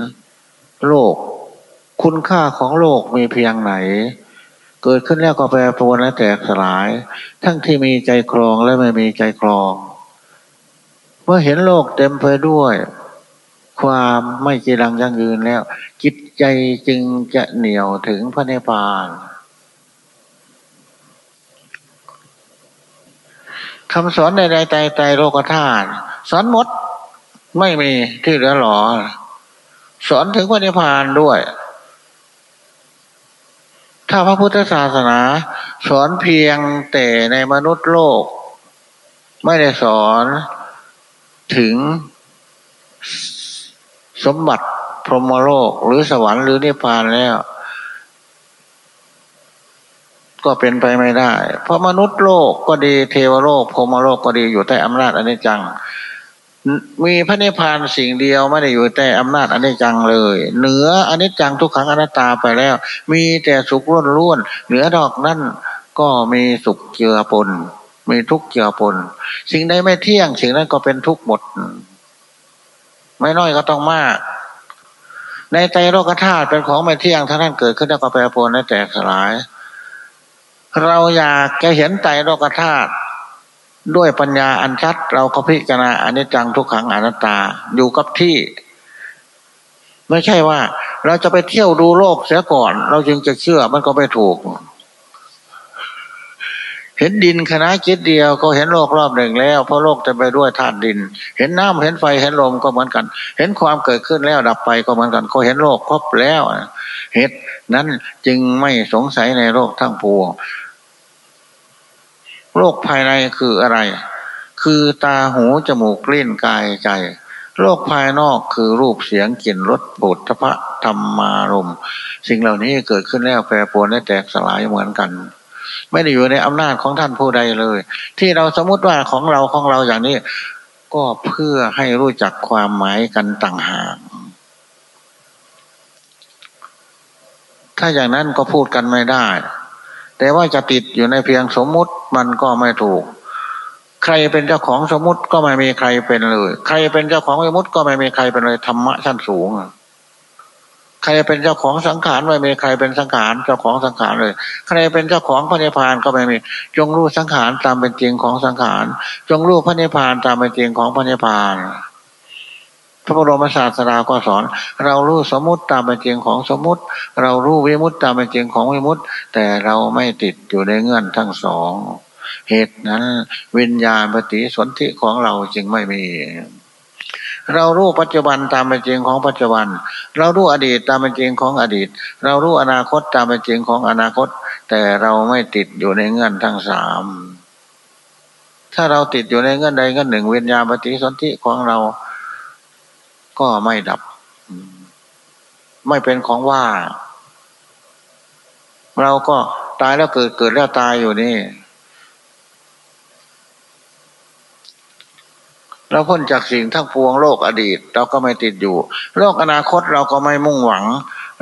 โลก คุณค่าของโลกมีเพียงไหน เกิดขึ้นแล้วก็แปรปรวนและแตกสลาย ทั้งที่มีใจครองและไม่มีใจครอง เมื่อเห็นโลกเต็มไปด้วย ความไม่จีรังยั่งยืนแล้วจิตใจจึงจะเหนียวถึงพระนิพพาน คำสอนใดๆใจใจโลกธาตุสอนหมด ไม่มีที่เหลือหรอสอนถึงพระนิพพานด้วย ถ้าพระพุทธศาสนา สอนเพียงแต่ในมนุษย์โลก ไม่ได้สอนถึงสมบัติพรหมโลกหรือสวรรค์หรือนิพพานแล้ว ก็เป็นไปไม่ได้ เพราะมนุษย์โลกก็ดีเทวโลกพรมโลกก็ดีอยู่ใต้อำนาจอนิจจัง มีพระนิพพานสิ่งเดียวไม่ได้อยู่ใต้อำนาจอนิจจังเลย เหนืออนิจจังทุกขังอนัตตาไปแล้ว มีแต่สุขล้วนล้วนเหนือดอกนั่นก็มีสุขเจือปนมีทุกข์เจือปนสิ่งใดไม่เที่ยง สิ่งนั้นก็เป็นทุกข์หมด ไม่น้อยก็ต้องมาก ในใจโลกธาตุเป็นของไม่เที่ยงท่านั้นเกิดขึ้นแล้วก็แปรปรวนและแตกสลาย เราอยากจะเห็นใจโลกธาตุด้วยปัญญาอันชัด เราก็พิจารณาอนิจจังทุกขังอนัตตาอยู่กับที่ ไม่ใช่ว่า เราจะไปเที่ยวดูโลกเสียก่อน เราจึงจะเชื่อมันก็ไม่ถูก เห็นดินคณะจิตเดียวก็เห็นโลกรอบหนึ่งแล้ว เพราะโลกจะไปด้วยธาตุดิน เห็นน้ำเห็นไฟเห็นลมก็เหมือนกัน เห็นความเกิดขึ้นแล้วดับไปก็เหมือนกัน ก็เห็นโลกครบแล้วเหตุนั้นจึงไม่สงสัยในโลกทั้งปวง โลกภายในคืออะไร คือตาหูจมูกลิ้นกายใจ โลกภายนอกคือรูปเสียงกลิ่นรสปุถะธรรมารมสิ่งเหล่านี้เกิดขึ้นแล้วแปรปรวนและแตกสลายเหมือนกันไม่ได้อยู่ในอำนาจของท่านผู้ใดเลย ที่เราสมมติว่าของเราของเราอย่างนี้ ก็เพื่อให้รู้จักความหมายกันต่างหากถ้าอย่างนั้นก็พูดกันไม่ได้ แต่ว่าจะติดอยู่ในเพียงสมมุติมันก็ไม่ถูก ใครเป็นเจ้าของสมมุติก็ไม่มีใครเป็นเลย ใครเป็นเจ้าของสมมติก็ไม่มีใครเป็นเลยธรรมะชั้นสูงใครเป็นเจ้าของสังขารไม่มีใครเป็นสังขารเจ้าของสังขารเลย ใครเป็นเจ้าของพระนิพพานก็ไม่มีจงรู้สังขารตามเป็นจริงของสังขาร จงรู้พระนิพพานตามเป็นจริงของพระนิพพาน พระบรมศาสดาก็สอน เรารู้สมมติตามเป็นจริงของสมมติ เรารู้วิมุตตามเป็นจริงของวิมุตแต่เราไม่ติดอยู่ในเงื่อนทั้งสอง เหตุนั้น วิญญาณปฏิสนธิของเราจึงไม่มี เรารู้ปัจจุบันตามเป็นจริงของปัจจุบัน เรารู้อดีตตามเป็นจริงของอดีต เรารู้อนาคตตามเป็นจริงของอนาคต แต่เราไม่ติดอยู่ในเงื่อนทั้งสามถ้าเราติดอยู่ในเงื่อนใดเงื่อนหนึ่งวิญญาณปฏิสนธิของเรา ก็ไม่ดับ ไม่เป็นของว่า เราก็ตายแล้วเกิดเกิดแล้วตายอยู่นี่ เราพ้นจากสิ่งทั้งปวงโลกอดีต เราก็ไม่ติดอยู่ โลกอนาคตเราก็ไม่มุ่งหวัง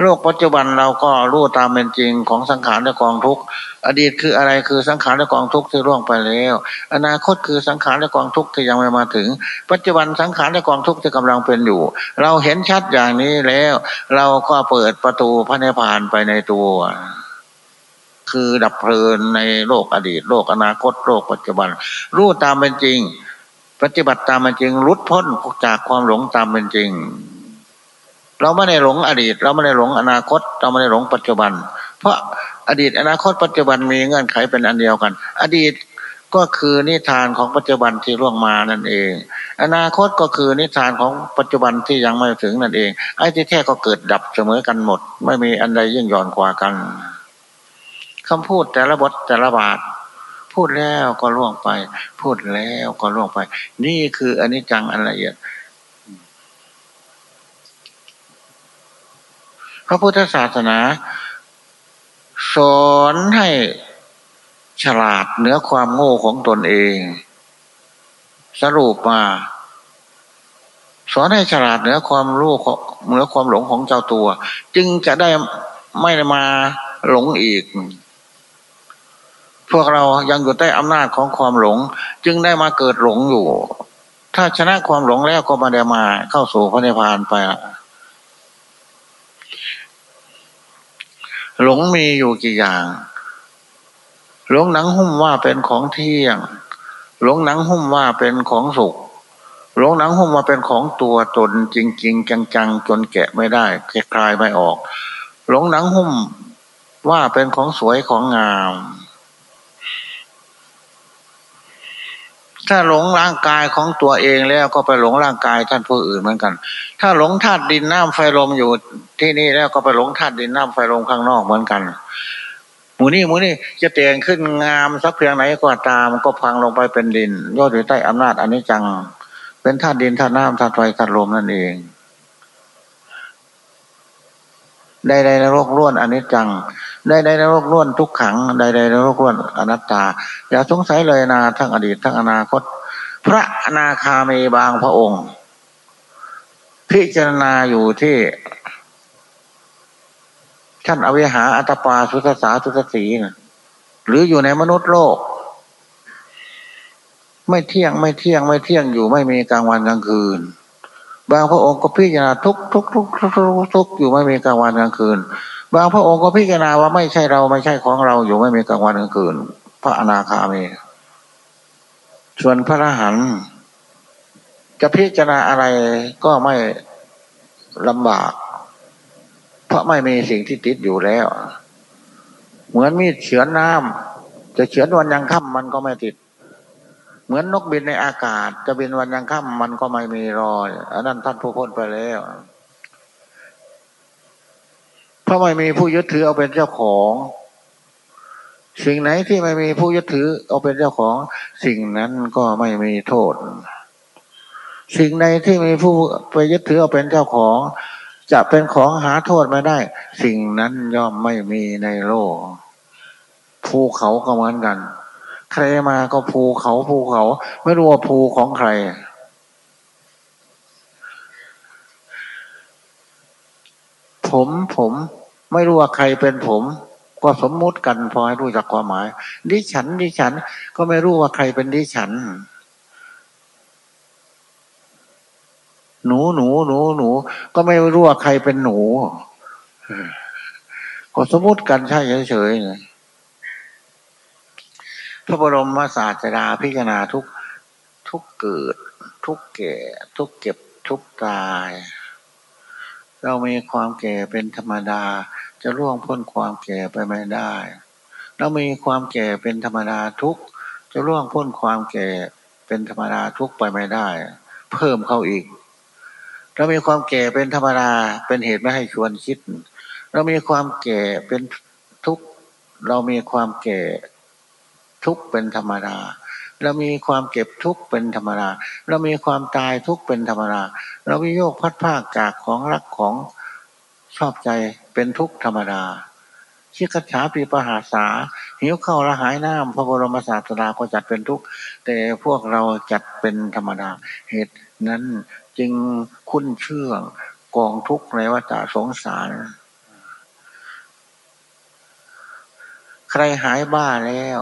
โลกปัจจุบันเราก็รู้ตามเป็นจริงของสังขารและกองทุกอดีตคืออะไรคือสังขารและกองทุกที่ร่วงไปแล้ว อนาคตคือสังขารและกองทุกที่ยังไม่มาถึง ปัจจุบันสังขารและกองทุกที่กำลังเป็นอยู่ เราเห็นชัดอย่างนี้แล้ว เราก็เปิดประตูพระนิพพานไปในตัวคคือดับเพลินในโลกอดีต โลกอนาคตโลกปัจจุบัน รู้ตามเป็นจริง ปฏิบัติตามเป็นจริงรุดพ้นจากความหลงตามเป็นจริง เราไม่ได้หลงอดีต เราไม่ได้หลงอนาคต เราไม่ได้หลงปัจจุบัน เพราะอดีตอนาคตปัจจุบันมีเงื่อนไขเป็นอันเดียวกัน อดีตก็คือนิทานของปัจจุบันที่ล่วงมานั่นเอง อนาคตก็คือนิทานของปัจจุบันที่ยังไม่ถึงนั่นเองไอ้ที่แท้ก็เกิดดับเสมอกันหมด ไม่มีอันใดยิ่งย่อนกว่ากันคำพูดแต่ละบทแต่ละบาท พูดแล้วก็ล่วงไป พูดแล้วก็ล่วงไป นี่คืออนิจจังอันละเอียด พระพุทธศาสนา สอนให้ฉลาดเหนือความโง่ของตนเอง สรุปมาสอนให้ฉลาดเหนือความรู้เหนือความหลงของเจ้าตัว จึงจะได้ไม่มาหลงอีก พวกเรายังอยู่ใต้อำนาจของความหลง จึงได้มาเกิดหลงอยู่ ถ้าชนะความหลงแล้วก็มาได้มาเข้าสู่พระนิพพานไป หลงมีอยู่กี่อย่าง หลงหนังหุ้มว่าเป็นของเที่ยง หลงหนังหุ้มว่าเป็นของสุข หลงหนังหุ้มว่าเป็นของตัวตนจริง ๆ จังๆจนแกะไม่ได้คลายไม่ออก หลงหนังหุ้มว่าเป็นของสวยของงาม ถ้าหลงร่างกายของตัวเองแล้วก็ไปหลงร่างกายท่านผู้อื่นเหมือนกัน ถ้าหลงธาตุดินน้ำไฟลมอยู่ที่นี่แล้วก็ไปหลงธาตุดินน้ำไฟลมข้างนอกเหมือนกันหมูนี่หมูนี่จะแต่งขึ้นงามสักเพียงไหนก็ตามก็พังลงไปเป็นดินย่ออยู่ใต้อำนาจอันนี้จัง เป็นธาตุดินธาตุน้ำธาตุไฟธาตุลมนั่นเองใดใดในโลกล้วนอันนี้จัง ใดใดในโลกล้วนทุกขังใดใดในโลกล้วนอนัตตา อย่าสงสัยเลยนาทั้งอดีตทั้งอนาคต พระอนาคามีบางพระองค์ พิจารณาอยู่ที่ท่านอวิหาอัตปาสุทสาสุทสีนะหรืออยู่ในมนุษย์โลก ไม่เที่ยงไม่เที่ยงไม่เที่ยงอยู่ไม่มีกลางวันกลางคืน บางพระองค์ก็พิจารณาทุกทุกทุกทุกทุกอยู่ไม่มีกลางวันกลางคืน บางพระองค์ก็พิจารณาว่าไม่ใช่เราไม่ใช่ของเราอยู่ไม่มีกลางวันกลางคืน พระอนาคามี ส่วนพระอรหันต์จะพิจารณาอะไรก็ไม่ลำบาก เพราะไม่มีสิ่งที่ติดอยู่แล้ว เหมือนมีดเฉือนน้ำจะเฉือนวันยังค่ำมันก็ไม่ติด เหมือนนกบินในอากาศ จะบินวันยังค่ำมันก็ไม่มีรอยอันนั้นท่านผู้พ้นไปแล้ว เพราะไม่มีผู้ยึดถือเอาเป็นเจ้าของ สิ่งไหนที่ไม่มีผู้ยึดถือเอาเป็นเจ้าของ สิ่งนั้นก็ไม่มีโทษ สิ่งใดที่มีผู้ไปยึดถือเอาเป็นเจ้าของ จะเป็นของหาโทษไม่ได้ สิ่งนั้นย่อมไม่มีในโลกภูเขาก็เหมือนกัน ใครมาก็ภูเขาภูเขา ไม่รู้ว่าภูของใคร ผมผม ไม่รู้ว่าใครเป็นผม ก็สมมุติกันพอให้รู้จักความหมาย ดิฉัน ดิฉัน ก็ไม่รู้ว่าใครเป็นดิฉัน หนูหนูหนูหนู ก็ไม่รู้ว่าใครเป็นหนูก็สมมติกันใช่เฉยๆพระบรมศาสดาพิจารณาทุกทุกเกิด ทุกแก่ ทุกเก็บทุกตาย เรามีความแก่เป็นธรรมดา จะล่วงพ้นความแก่ไปไม่ได้ เรามีความแก่เป็นธรรมดาทุกจะล่วงพ้นความแก่เป็นธรรมดาทุกไปไม่ได้ เพิ่มเข้าอีก เรามีความแก่เป็นธรรมดาเป็นเหตุไม่ให้ชวนคิด เรามีความแก่เป็นทุกเรามีความแก่ทุกเป็นธรรมดา เรามีความเก็บทุกข์เป็นธรรมดาเรามีความตายทุกข์เป็นธรรมดาเราวิโยกพัดภาคจากของรักของชอบใจเป็นทุกข์ธรรมดาชิกขาปีปหาสาหิวเข้าละหายน้ำพระบรมศาสดาก็จัดเป็นทุกข์แต่พวกเราจัดเป็นธรรมดา เหตุนั้นจึงคุ้นเชื่องกองทุกข์ในวัฏสงสาร ใครหายบ้าแล้ว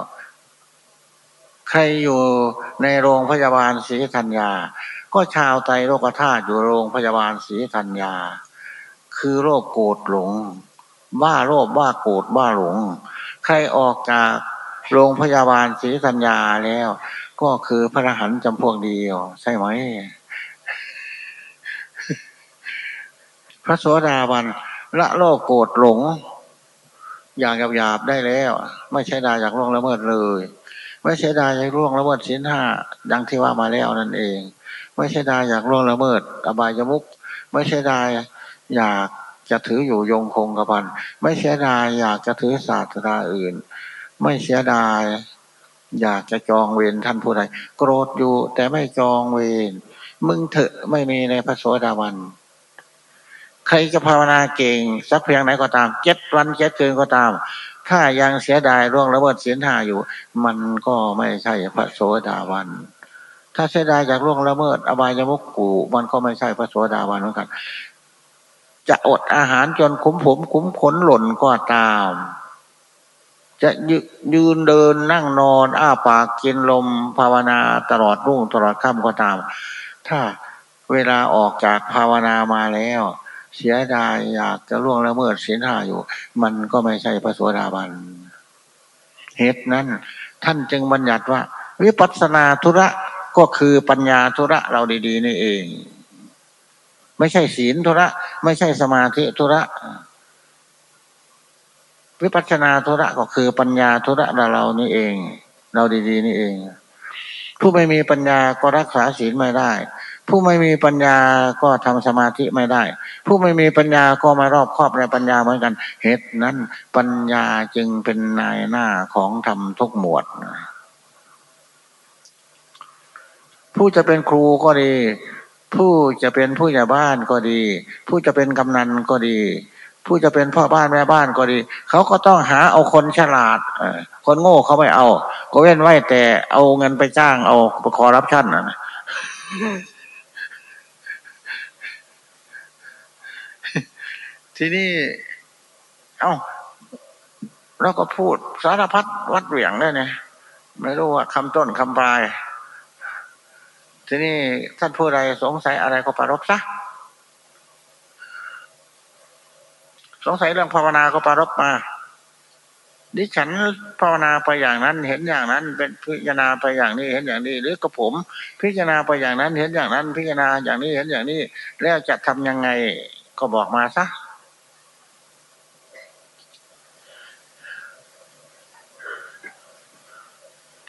ใครอยู่ในโรงพยาบาลศรีธัญญา ก็ชาวไตโรคธาตุอยู่โรงพยาบาลศรีธัญญา คือโรคโกรธหลง บ้าโรคบ้าโกรธบ้าหลง ใครออกจากโรงพยาบาลศรีสัญญาแล้ว ก็คือพระรหันต์จำพวกเดียว ใช่ไหม พระโสดาบันละโลกโกรธหลง อย่างหยาบๆได้แล้ว ไม่ใช่ดาอยากล่วงละเมิดเลย ไม่ใช่ดาอยากล่วงละเมิดสินห้าดังที่ว่ามาแล้วนั่นเอง ไม่ใช่ดาอยากล่วงละเมิด อบายมุกไม่ใช่ดาอยากจะถืออยู่ยงคงกระพัน ไม่เสียดายอยากจะถือศาสตราอื่น ไม่เสียดาย อยากจะจองเวรท่านผู้ใดโกรธอยู่ แต่ไม่จองเวรมึงเถอะไม่มีในพระโสดาบัน ใครจะภาวนาเก่ง สักเพียงไหนก็ตามเจ็ดวันเจ็ดคืนก็ตาม ถ้ายังเสียดายร่วงละเมิดเสียหาอยู่ มันก็ไม่ใช่พระโสดาบัน ถ้าเสียดายจากร่วงละเมิด อบายมุกกูมันก็ไม่ใช่พระโสดาบันเหมือนกัน จะอดอาหารจนคุ้มผมคุ้มขนหล่นก็ตาม จะยืนเดินนั่งนอน อ้าปากกินลมภาวนาตลอดรุ่งตลอดค่ำก็ตาม ถ้าเวลาออกจากภาวนามาแล้ว เสียดายอยากจะล่วงละเมิดศีลห้าอยู่ มันก็ไม่ใช่พระสวสดาบันเหตุนั้น ท่านจึงบัญญัติว่า วิปัสสนาธุระก็คือปัญญาธุระเราดีๆนี่เอง ไม่ใช่ศีลธุระ ไม่ใช่สมาธิธุระวิปัสนาธุระก็คือปัญญาธุระเรานี่เอง เราดีๆนี่เอง ผู้ไม่มีปัญญาก็รักษาศีลไม่ได้ ผู้ไม่มีปัญญาก็ทำสมาธิไม่ได้ ผู้ไม่มีปัญญาก็มารอบครอบในปัญญาเหมือนกัน เหตุนั้นปัญญาจึงเป็นนายหน้าของธรรมทุกหมวด ผู้จะเป็นครูก็ดี ผู้จะเป็นผู้ใหญ่บ้านก็ดี ผู้จะเป็นกำนันก็ดี ผู้จะเป็นพ่อบ้านแม่บ้านก็ดี เขาก็ต้องหาเอาคนฉลาดคนโง่เขาไม่เอา ก็เว้นไว้แต่เอาเงินไปจ้างเอาไปขอรับชั่นนะ ทีนี้ เอา้าแล้วก็พูดสารพัดวัดเหวี่ยงได้เนี่ยไม่รู้ว่าคำต้นคำปลาย ทีนี้ท่านผู้ใดสงสัยอะไรก็ปรบซะสงสัยเรื่องภาวนาก็ปรบมาดิฉันภาวนาไปอย่างนั้น เห็นอย่างนั้น เป็นพิจารณาไปอย่างนี้เห็นอย่างนี้ หรือกับผม พิจารณาไปอย่างนั้น เห็นอย่างนั้น พิจารณาอย่างนี้เห็นอย่างนี้ แล้วจะทำยังไงก็บอกมาซะ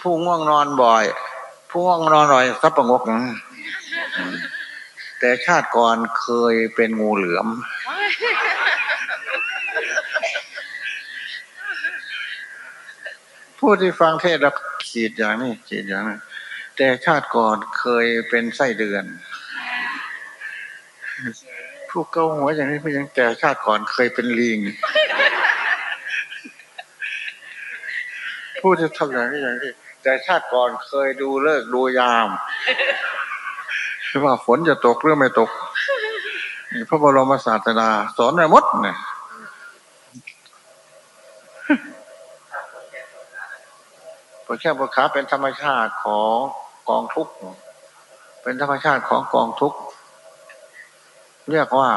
ผู้ง่วงนอนบ่อยพวกนอนหน่อยซับประงกนะแต่ชาติก่อนเคยเป็นงูเหลือม ผู้ที่ฟังเทศแล้วขีดอย่างนี้ขีดอย่างนี้แต่ชาติก่อนเคยเป็นไส้เดือน ผู้เก้าหัวอย่างนี้เพียงแต่ชาติก่อนเคยเป็นลิงผู้ที่ทำอย่างนี้อย่างนี้ แต่ชาติก่อนเคยดูเลิกดูยามว่าฝนจะตกหรือไม่ตกพระบรมศาสดาสอนไว้หมดเนี่ยพระแค่พระขาเป็นธรรมชาติของกองทุกข์เป็นธรรมชาติของกองทุกข์เรียกว่า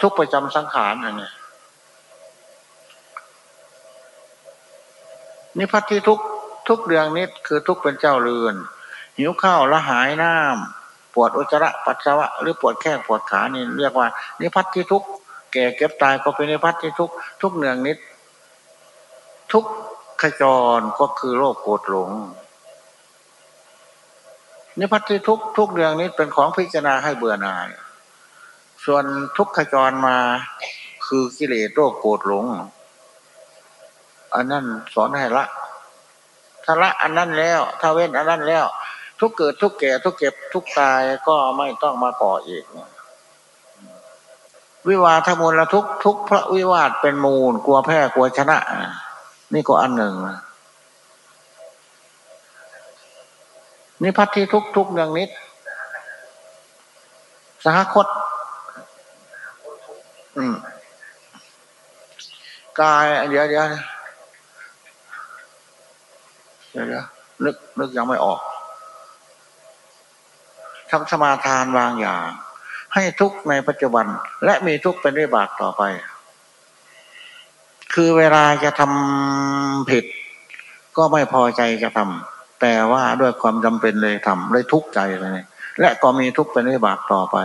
ทุกประจำสังขารอันนี้นิพพัทธิทุก ทุกเรื่องนิดคือทุกเป็นเจ้าเรือนหิวข้าวละหายน้ำปวดอุจจาระปัสสาวะ หรือปวดแข้งปวดขานี่เรียกว่า นิพัทที่ทุกแก่เก็บตายก็เป็นนิพัทที่ทุกทุกเนืองนิด ทุกขจรก็คือโรคโกรธหลง นิพัทที่ทุกทุกเนืองนิดเป็นของพิจารณาให้เบื่อหน่าย ส่วนทุกขจรมาคือกิเลสโรคโกรธหลง อันนั้นสอนให้ละ ถ้าละอันนั้นแล้ว ถ้าเว้นอันนั้นแล้ว ทุกเกิดทุกแก่ทุกเก็บทุกตายก็ไม่ต้องมาก่ออีก วิวาทมูลละทุกทุกพระวิวาทเป็นมูล กลัวแพ้กลัวชนะ นี่ก็อันหนึ่งนี่พัทที่ทุกทุกอย่างนิด สหคต อืมกายเดี๋ยวเดี๋ยว เดี๋ยวนึกนึกยังไม่ออกทำสมาทานบางอย่าง ให้ทุกในปัจจุบัน และมีทุกเป็นวิบากต่อไป คือเวลาจะทำผิด ก็ไม่พอใจจะทำแต่ว่าด้วยความจำเป็นเลยทำเลยทุกข์ใจเลยและก็มีทุกข์เป็นวิบากต่อไป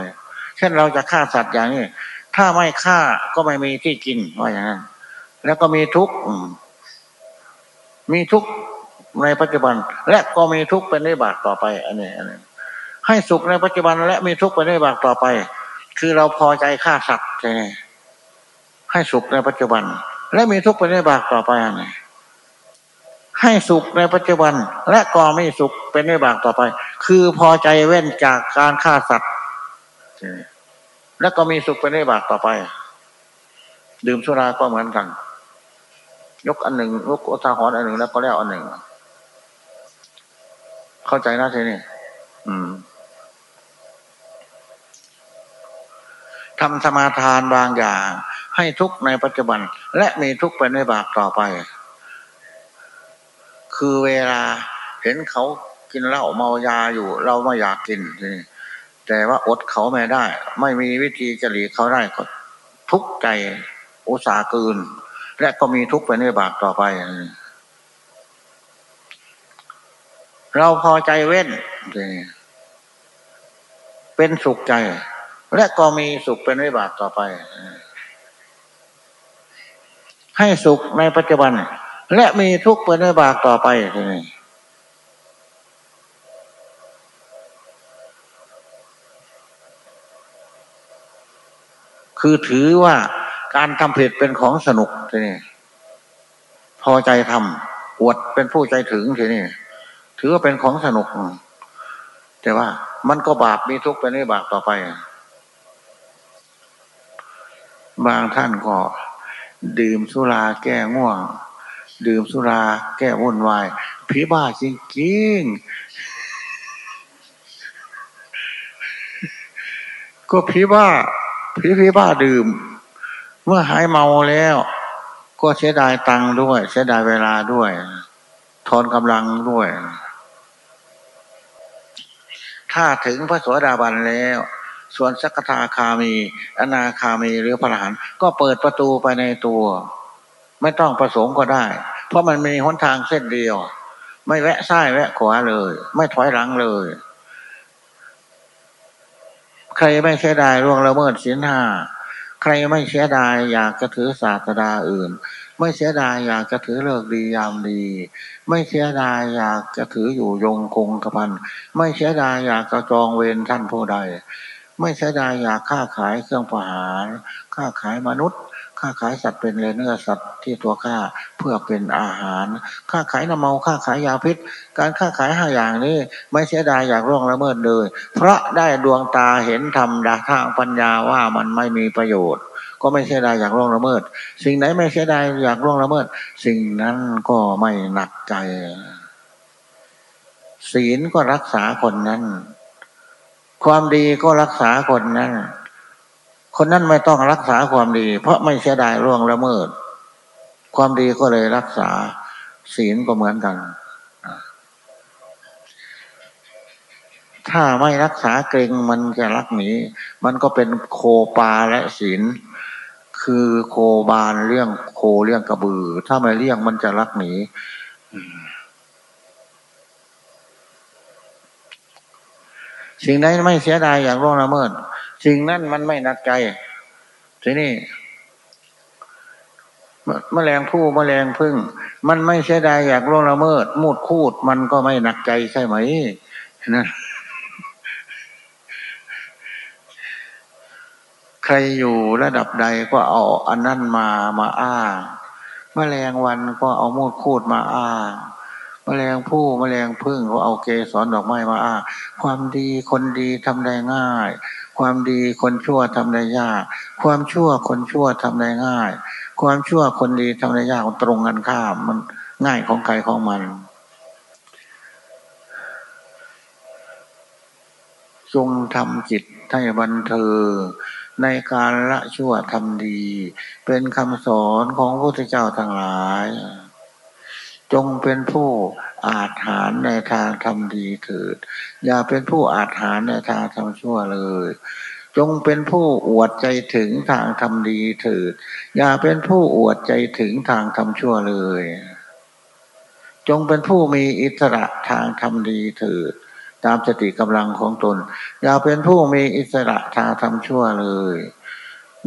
เช่นเราจะฆ่าสัตว์อย่างนี้ ถ้าไม่ฆ่าก็ไม่มีที่กินว่าอย่างนั้น แล้วก็มีทุกข์ มีทุกข์ ในปัจจุบัน และก็มีทุกข์เป็นวิบากต่อไป อันนี้อันนี้ให้สุขในปัจจุบันและมีทุกข์เป็นวิบากต่อไป คือเราพอใจฆ่าสัตว์ใช่ไหมให้สุขในปัจจุบัน และมีทุกข์เป็นวิบากต่อไปอันนี้ให้สุขในปัจจุบัน และก็ไม่สุขเป็นวิบากต่อไป คือพอใจเว้นจากการฆ่าสัตว์และก็มีสุขเป็นวิบากต่อไป ดื่มสุราก็เหมือนกันยกอันหนึ่งยกอุทาหรณ์อันหนึ่งแล้วก็แล้วอันหนึ่ง เข้าใจนะทีนี้อืมทำสมาทานบางอย่าง ให้ทุกในปัจจุบัน และมีทุกเป็นวิบากต่อไป คือเวลาเห็นเขากินเหล้าเมายาอยู่ เราไม่อยากกินนี่แต่ว่าอดเขาไม่ได้ ไม่มีวิธีจะหลีกเขาได้ก็ทุกใจอุตสาห์กืน และก็มีทุกไปในบากต่อไป เราพอใจเว้น เป็นสุขใจ และก็มีสุขเป็นวิบากต่อไป ให้สุขในปัจจุบัน และมีทุกข์เป็นวิบากต่อไปทีนี้คือถือว่าการทำผิดเป็นของสนุกทีนี้พอใจทำอวดเป็นผู้ใจถึงทีนี้ ถือว่าเป็นของสนุก แต่ว่ามันก็บาปมีทุกข์เป็นวิบากต่อไป บางท่านก็ ดื่มสุราแก้ง่วง ดื่มสุราแก้วุ่นวายผีบ้าจริงจริงก็ผีบ้าผีผีบ้าดื่ม เมื่อหายเมาแล้ว ก็เสียดายตังค์ด้วย เสียดายเวลาด้วย ทอนกำลังด้วย ถ้าถึงพระสวสดาบันแล้ว ส่วนสักทาคามี อนาคามีหรือพระหานก็เปิดประตูไปในตัว ไม่ต้องประสงค์ก็ได้ เพราะมันมีหนทางเส้นเดียว ไม่แวะซ้ายแวะขวาเลย ไม่ถอยหลังเลย ใครไม่เสียดายร่วงละเมิดศีลห้าใครไม่เสียดายอยากจะถือศาสดาอื่น ไม่เสียดายอยากจะถือเลิกดียามดี ไม่เสียดายอยากจะถืออยู่ยงคงกระพัน ไม่เสียดายอยากจะจองเวรท่านผู้ใด ไม่เสียดายอยากค้าขายเครื่องประหารค้าขายมนุษย์ค้าขายสัตว์เป็นเลเนื้อสัตว์ที่ตัวข้าเพื่อเป็นอาหาร ค้าขายน้ำเมาค้าขายยาพิษ การค้าขายห้าอย่างนี้ไม่เสียดายอยากร่วงละเมิดเลย เพราะได้ดวงตาเห็นธรรมดาทางปัญญาว่ามันไม่มีประโยชน์ ก็ไม่เสียดายอยากร่วงละเมิด สิ่งไหนไม่เสียดายอยากร่วงละเมิด สิ่งนั้นก็ไม่หนักใจ ศีลก็รักษาคนนั้น ความดีก็รักษาคนนั้น คนนั้นไม่ต้องรักษาความดี เพราะไม่เสียดายร่วงละเมิด ความดีก็เลยรักษา ศีลก็เหมือนกันถ้าไม่รักษาเกรงมันจะรักหนี มันก็เป็นโคปาและศีล คือโคบานเรื่องโคเรื่องกระบือ ถ้าไม่เลี้ยงมันจะรักหนีสิ่งใดไม่เสียดายอย่างร่วงละเมิด สิ่งนั้นมันไม่หนักใจ ทีนี้มแมลงผู้มแมลงพึ่ง มันไม่เสียดายอยากล่วงละเมิด มูดคูดมันก็ไม่หนักใจใช่ไหมนะ ใครอยู่ระดับใดก็เอาอันนั้นมามาอ้างมแมลงวันก็เอามูดคูดมาอ้างมแมลงผู้มแมลงพึ่งก็เอาเกสรดอกไม้มาอ้างความดีคนดีทำได้ง่าย ความดีคนชั่วทำได้ยาก ความชั่วคนชั่วทำได้ง่าย ความชั่วคนดีทำได้ยากตรงกันข้ามมันง่ายของใครของมันจงทำจิตให้บันเทิง ในการละชั่วทำดี เป็นคำสอนของพระพุทธเจ้าทั้งหลาย จงเป็นผู้อาจหารในทางทำดีเถิด อย่าเป็นผู้อาจหารในทางทำชั่วเลย จงเป็นผู้อวดใจถึงทางทำดีเถิด อย่าเป็นผู้อวดใจถึงทางทำชั่วเลย จงเป็นผู้มีอิสระทางทำดีเถิด ตามสติกำลังของตน อย่าเป็นผู้มีอิสระทางทำชั่วเลย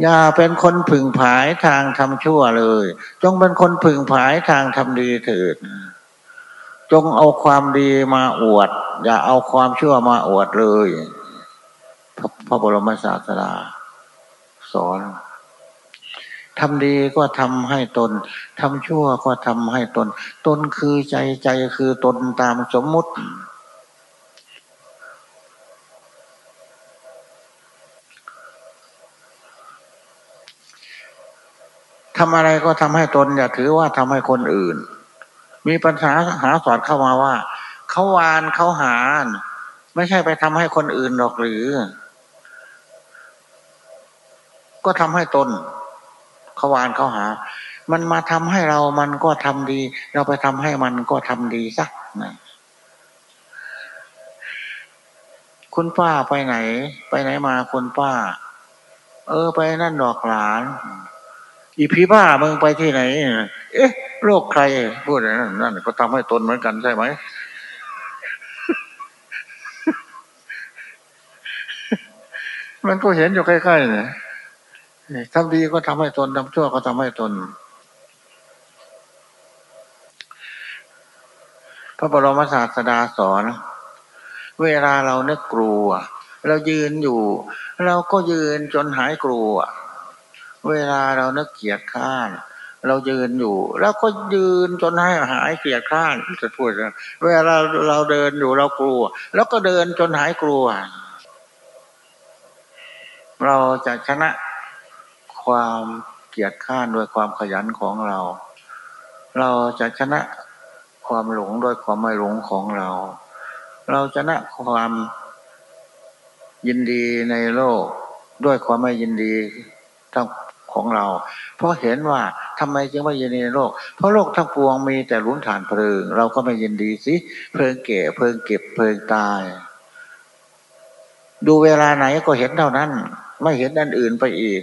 อย่าเป็นคนผึ่งผายทางทำชั่วเลย จงเป็นคนผึ่งผายทางทำดีเถิด จงเอาความดีมาอวด อย่าเอาความชั่วมาอวดเลย พระบรมศาสดาสอนทำดีก็ทำให้ตน ทำชั่วก็ทำให้ตน ตนคือใจใจคือตนตามสมมุติ ทำอะไรก็ทำให้ตนอย่าถือว่าทำให้คนอื่น มีปัญหาหาสอดเข้ามาว่าเขาวานเขาหา ไม่ใช่ไปทำให้คนอื่นหรอกหรือ ก็ทำให้ตนเขาวานเขาหา มันมาทำให้เรามันก็ทำดี เราไปทำให้มันก็ทำดีสักนะคุณป้าไปไหน ไปไหนมาคุณป้า เออไปนั่นดอกหลาน อีพีบ้ามึงไปที่ไหน เอ๊ะ โรคใครพูดนั่นนั่นก็ทำให้ตนเหมือนกันใช่ไหม มันก็เห็นอยู่ใกล้ๆเนี่ยทำดีก็ทำให้ตนทำชั่วก็ทำให้ตน พระบรมศาสดาสอน เวลาเราเนึกกลัว เรายืนอยู่ เราก็ยืนจนหายกลัว เวลาเรานึกเกียดข้านเรายืนอยู่ แล้วก็ยืนจนให้หายเกียดข้านจะพูดเวลาเราเดินอยู่เรากลัว แล้วก็เดินจนหายกลัว เราจะชนะความเกียดข้านด้วยความขยันของเรา เราจะชนะความหลงด้วยความไม่หลงของเรา เราชนะความยินดีในโลกด้วยความไม่ยินดีทั้ง ของเรา เพราะเห็นว่าทำไมจึงไม่ยินดีในโลก เพราะโลกทั้งปวงมีแต่ลุ้นฐานเพลิง เราก็ไม่ยินดีสิเพลิงเก่เพลิงเก็บเพลิงตาย ดูเวลาไหนก็เห็นเท่านั้น ไม่เห็นอันอื่นไปอีก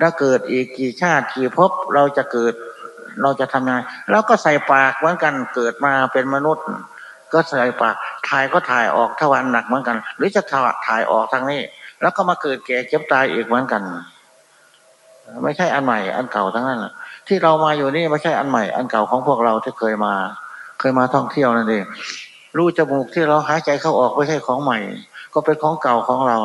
ถ้าเกิดอีกกี่ชาติกี่ภพเราจะเกิดเราจะทำยังไงแล้วก็ใส่ปากเหมือนกันเกิดมาเป็นมนุษย์ ก็ใส่ปากถ่ายก็ถ่ายออกทวารหนักเหมือนกัน หรือจะถ่ายออกทางนี้ แล้วก็มาเกิดแก่เจ็บตายอีกเหมือนกัน ไม่ใช่อันใหม่ อันเก่าทั้งนั้นที่เรามาอยู่นี่ไม่ใช่อันใหม่ อันเก่าของพวกเราที่เคยมา เคยมาท่องเที่ยวนั่นเองรูจมูกที่เราหายใจเข้าออกไม่ใช่ของใหม่ ก็เป็นของเก่าของเรา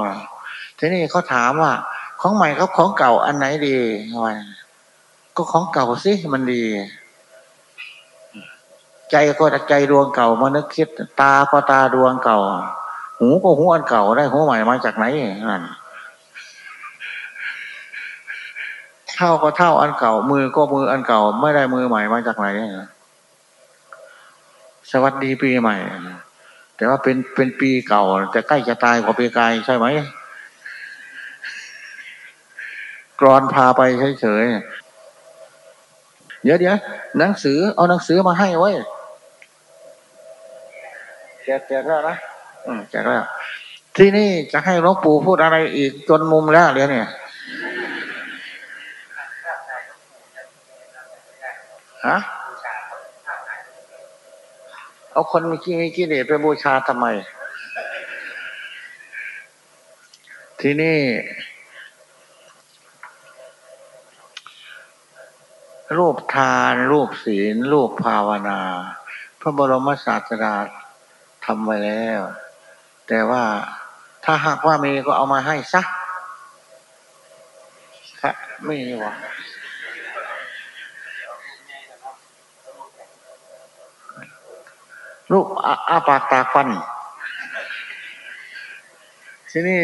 ทีนี้เขาถามว่า ของใหม่เขาของเก่าอันไหนดีวะก็ของเก่าสิมันดี ใจก็ใจดวงเก่ามานึกคิด ตาก็ตาดวงเก่า หูก็หูอันเก่าได้หูใหม่มาจากไหนนั่นเท่าก็เท่าอันเก่า มือก็มืออันเก่า ไม่ได้มือใหม่มาจากไหนสวัสดีปีใหม่ แต่ว่าเป็นเป็นปีเก่า แต่ใกล้จะตายกว่าปีกายใช่ไหมกรอนพาไปเฉยๆเดี๋ยวเดี๋ยวหนังสือเอาหนังสือมาให้ไว้แจกแจกแล้วนะ แจกแล้ว ที่นี่จะให้หลวงปู่พูดอะไรอีกจนมุมแล้วเดี๋ยวนี้ฮะเอาคนมีกิมีกิเลสไปบูชาทำไม ที่นี่ รูปทาน รูปศีล รูปภาวนา พระบรมศาสดาทำไว้แล้ว แต่ว่าถ้าหากว่ามีก็เอามาให้ซักครับไม่มีวะรูปอาปากตาฟัน ที่นี่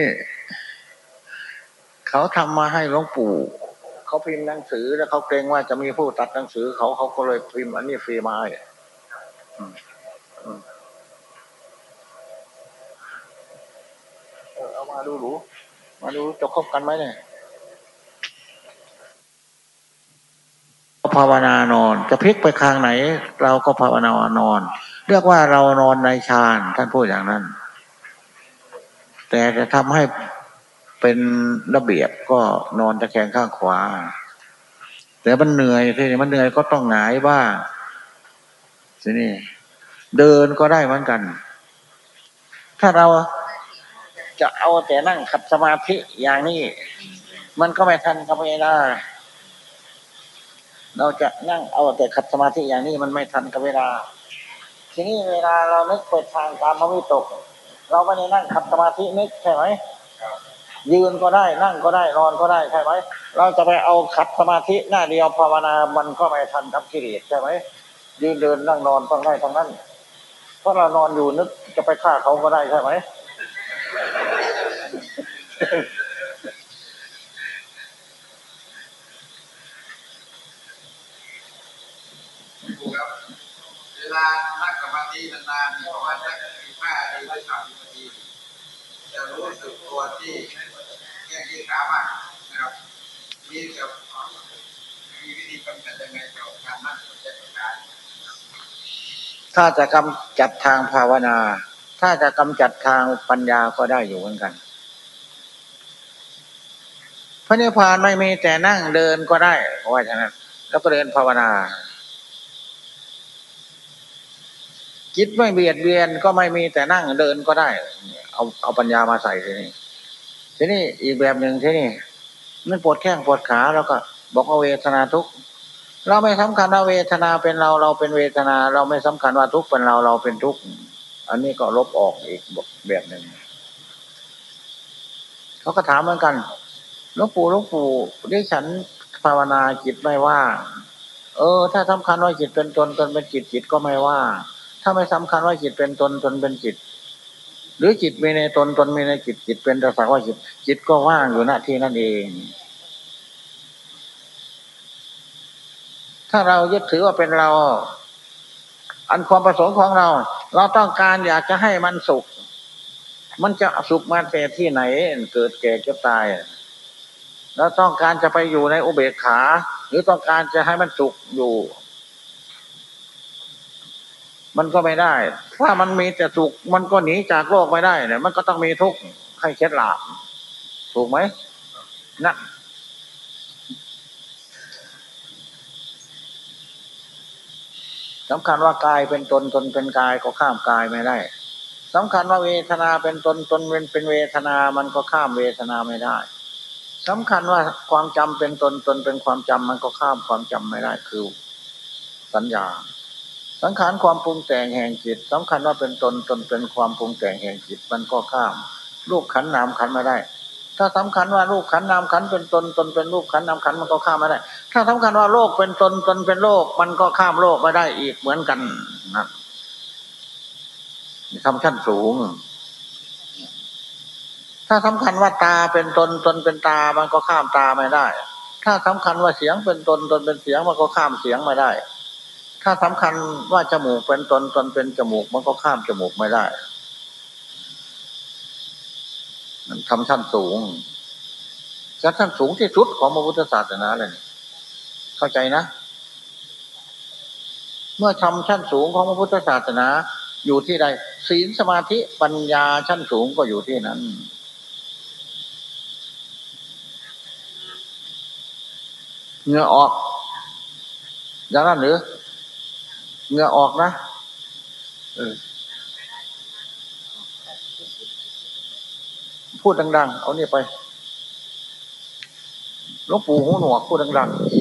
เขาทำมาให้หลวงปู่ เขาพิมพ์หนังสือแล้วเขาเกรงว่าจะมีผู้ตัดหนังสือเขาเขาก็เลยพิมพ์อันนี้ฟรีมาเอ มาดูหรูมาดูจะคบกันไหมเนี่ยภาวนานอน จะพลิกไปทางไหน เราก็ภาวนานอน เรียกว่าเรานอนในฌานท่านพูดอย่างนั้น แต่จะทำให้เป็นระเบียบก็นอนตะแคงข้างขวา แต่มันเหนื่อยทีนี้มันเหนื่อยก็ต้องหงายบ้างทีนี่เดินก็ได้เหมือนกัน ถ้าเรา จะเอาแต่นั่งขัดสมาธิอย่างนี้ มันก็ไม่ทันกับเวลาเราจะนั่งเอาแต่ขัดสมาธิอย่างนี้มันไม่ทันกับเวลา ทีนี้เวลาเรานึกเปิดทางตามมวิตก เราไม่ได้นั่งขัดสมาธินึกใช่ไหมยืนก็ได้นั่งก็ได้นอนก็ได้ใช่ไหมเราจะไปเอาขัดสมาธิหน้าเดียวภาวนามันก็ไม่ทันกับกิเลสใช่ไหมยืนเดินนั่งนอนต้องได้ทั้งนั้นเพราะเรานอนอยู่นึกจะไปฆ่าเขาก็ได้ใช่ไหม ถูกครับ เวลานั่งสมาธินานๆประมาณสักสิบห้านาทีหรือสามสิบนาทีจะรู้สึกตัวที่แค่ที่ขามากนะครับนี่จะมีวิธีกำจัดยังไงกับการนั่งสมาธิการถ้าจะกำจัดทางภาวนา ถ้าจะกำจัดทางปัญญาก็ได้อยู่เหมือนกัน พระนิพพานไม่มีแต่นั่งเดินก็ได้ว่าอย่างนั้น แล้วก็เดินภาวนาจิตไม่เบียดเบียนก็ไม่มีแต่นั่งเดินก็ได้ เอาเอาปัญญามาใส่ทีนี้ทีนี้อีกแบบหนึ่งทีนี้มันปวดแข้งปวดขาแล้วก็ บอกว่าเวทนาทุกเราไม่สำคัญว่าเวทนาเป็นเราเราเป็นเวทนา เราไม่สำคัญว่าทุกเป็นเราเราเป็นทุกอันนี้ก็ลบออกอีกแบบหนึ่งเขาก็ถามเหมือนกัน หลวงปู่หลวงปู่ดิฉันภาวนาจิตไม่ว่า เออ ถ้าสำคัญว่าจิตเป็นตนตนเป็นจิตจิตก็ไม่ว่า ถ้าไม่สำคัญว่าจิตเป็นตนตนเป็นจิต หรือจิตมีในตนตนมีในจิตจิตเป็นแต่สักว่าจิต จิตก็ว่างอยู่หน้าที่นั่นเอง ถ้าเรายึดถือว่าเป็นเรา อันความประสงค์ของเรา เราต้องการอยากจะให้มันสุข มันจะสุขมาแต่ที่ไหน เกิดแก่เก็บตาย เราต้องการจะไปอยู่ในอุเบกขา หรือต้องการจะให้มันสุขอยู่ มันก็ไม่ได้ ถ้ามันมีแต่สุขมันก็หนีจากโลกไม่ได้เนี่ยมันก็ต้องมีทุกข์ให้เคล็ดลับถูกไหมนะสำคัญว่ากายเป็นตนตนเป็นกายก็ข้ามกายไม่ได้สำคัญว่าเวทนาเป็นตนตนเป็นเป็นเวทนา มันก็ข้ามเวทนาไม่ได้ สำคัญว่าความจำเป็นตนตนเป็นความจำมันก็ข้ามความจำไม่ได้คือสัญญา สังขารความปรุงแต่งแห่งจิตสำคัญว่าเป็นตนตนเป็นความปรุงแต่งแห่งจิตมันก็ข้ามรูปขันนามขันไม่ได้ ถ้าสำคัญว่ารูปขันนามขันเป็นตนตนเป็นรูปขันนามขันมันก็ข้ามไม่ได้ ถ้าสำคัญว่าโลกเป็นตนตนเป็นโลก มันก็ข้ามโลกไม่ได้อีกเหมือนกันนะทำชั้นสูง ถ้าสำคัญว่าตาเป็นตนตนเป็นตามันก็ข้ามตาไม่ได้ ถ้าสำคัญว่าเสียงเป็นตนตนเป็นเสียงมันก็ข้ามเสียงไม่ได้ ถ้าสำคัญว่าจมูกเป็นตนตนเป็นจมูก มันก็ข้ามจมูกไม่ได้มันทำชั้นสูงชั้นสูงที่สุดของพระพุทธศาสนาเลยเข้าใจนะ เมื่อทำชั้นสูงของพระพุทธศาสนาอยู่ที่ใดศีลสมาธิปัญญาชั้นสูงก็อยู่ที่นั้น เงื่อออก อย่างนั้นหรือเงื่อออกนะเออพูดดัง ๆ เอาเนี่ยไปลวงปู่หูหนวกพูดดัง ๆ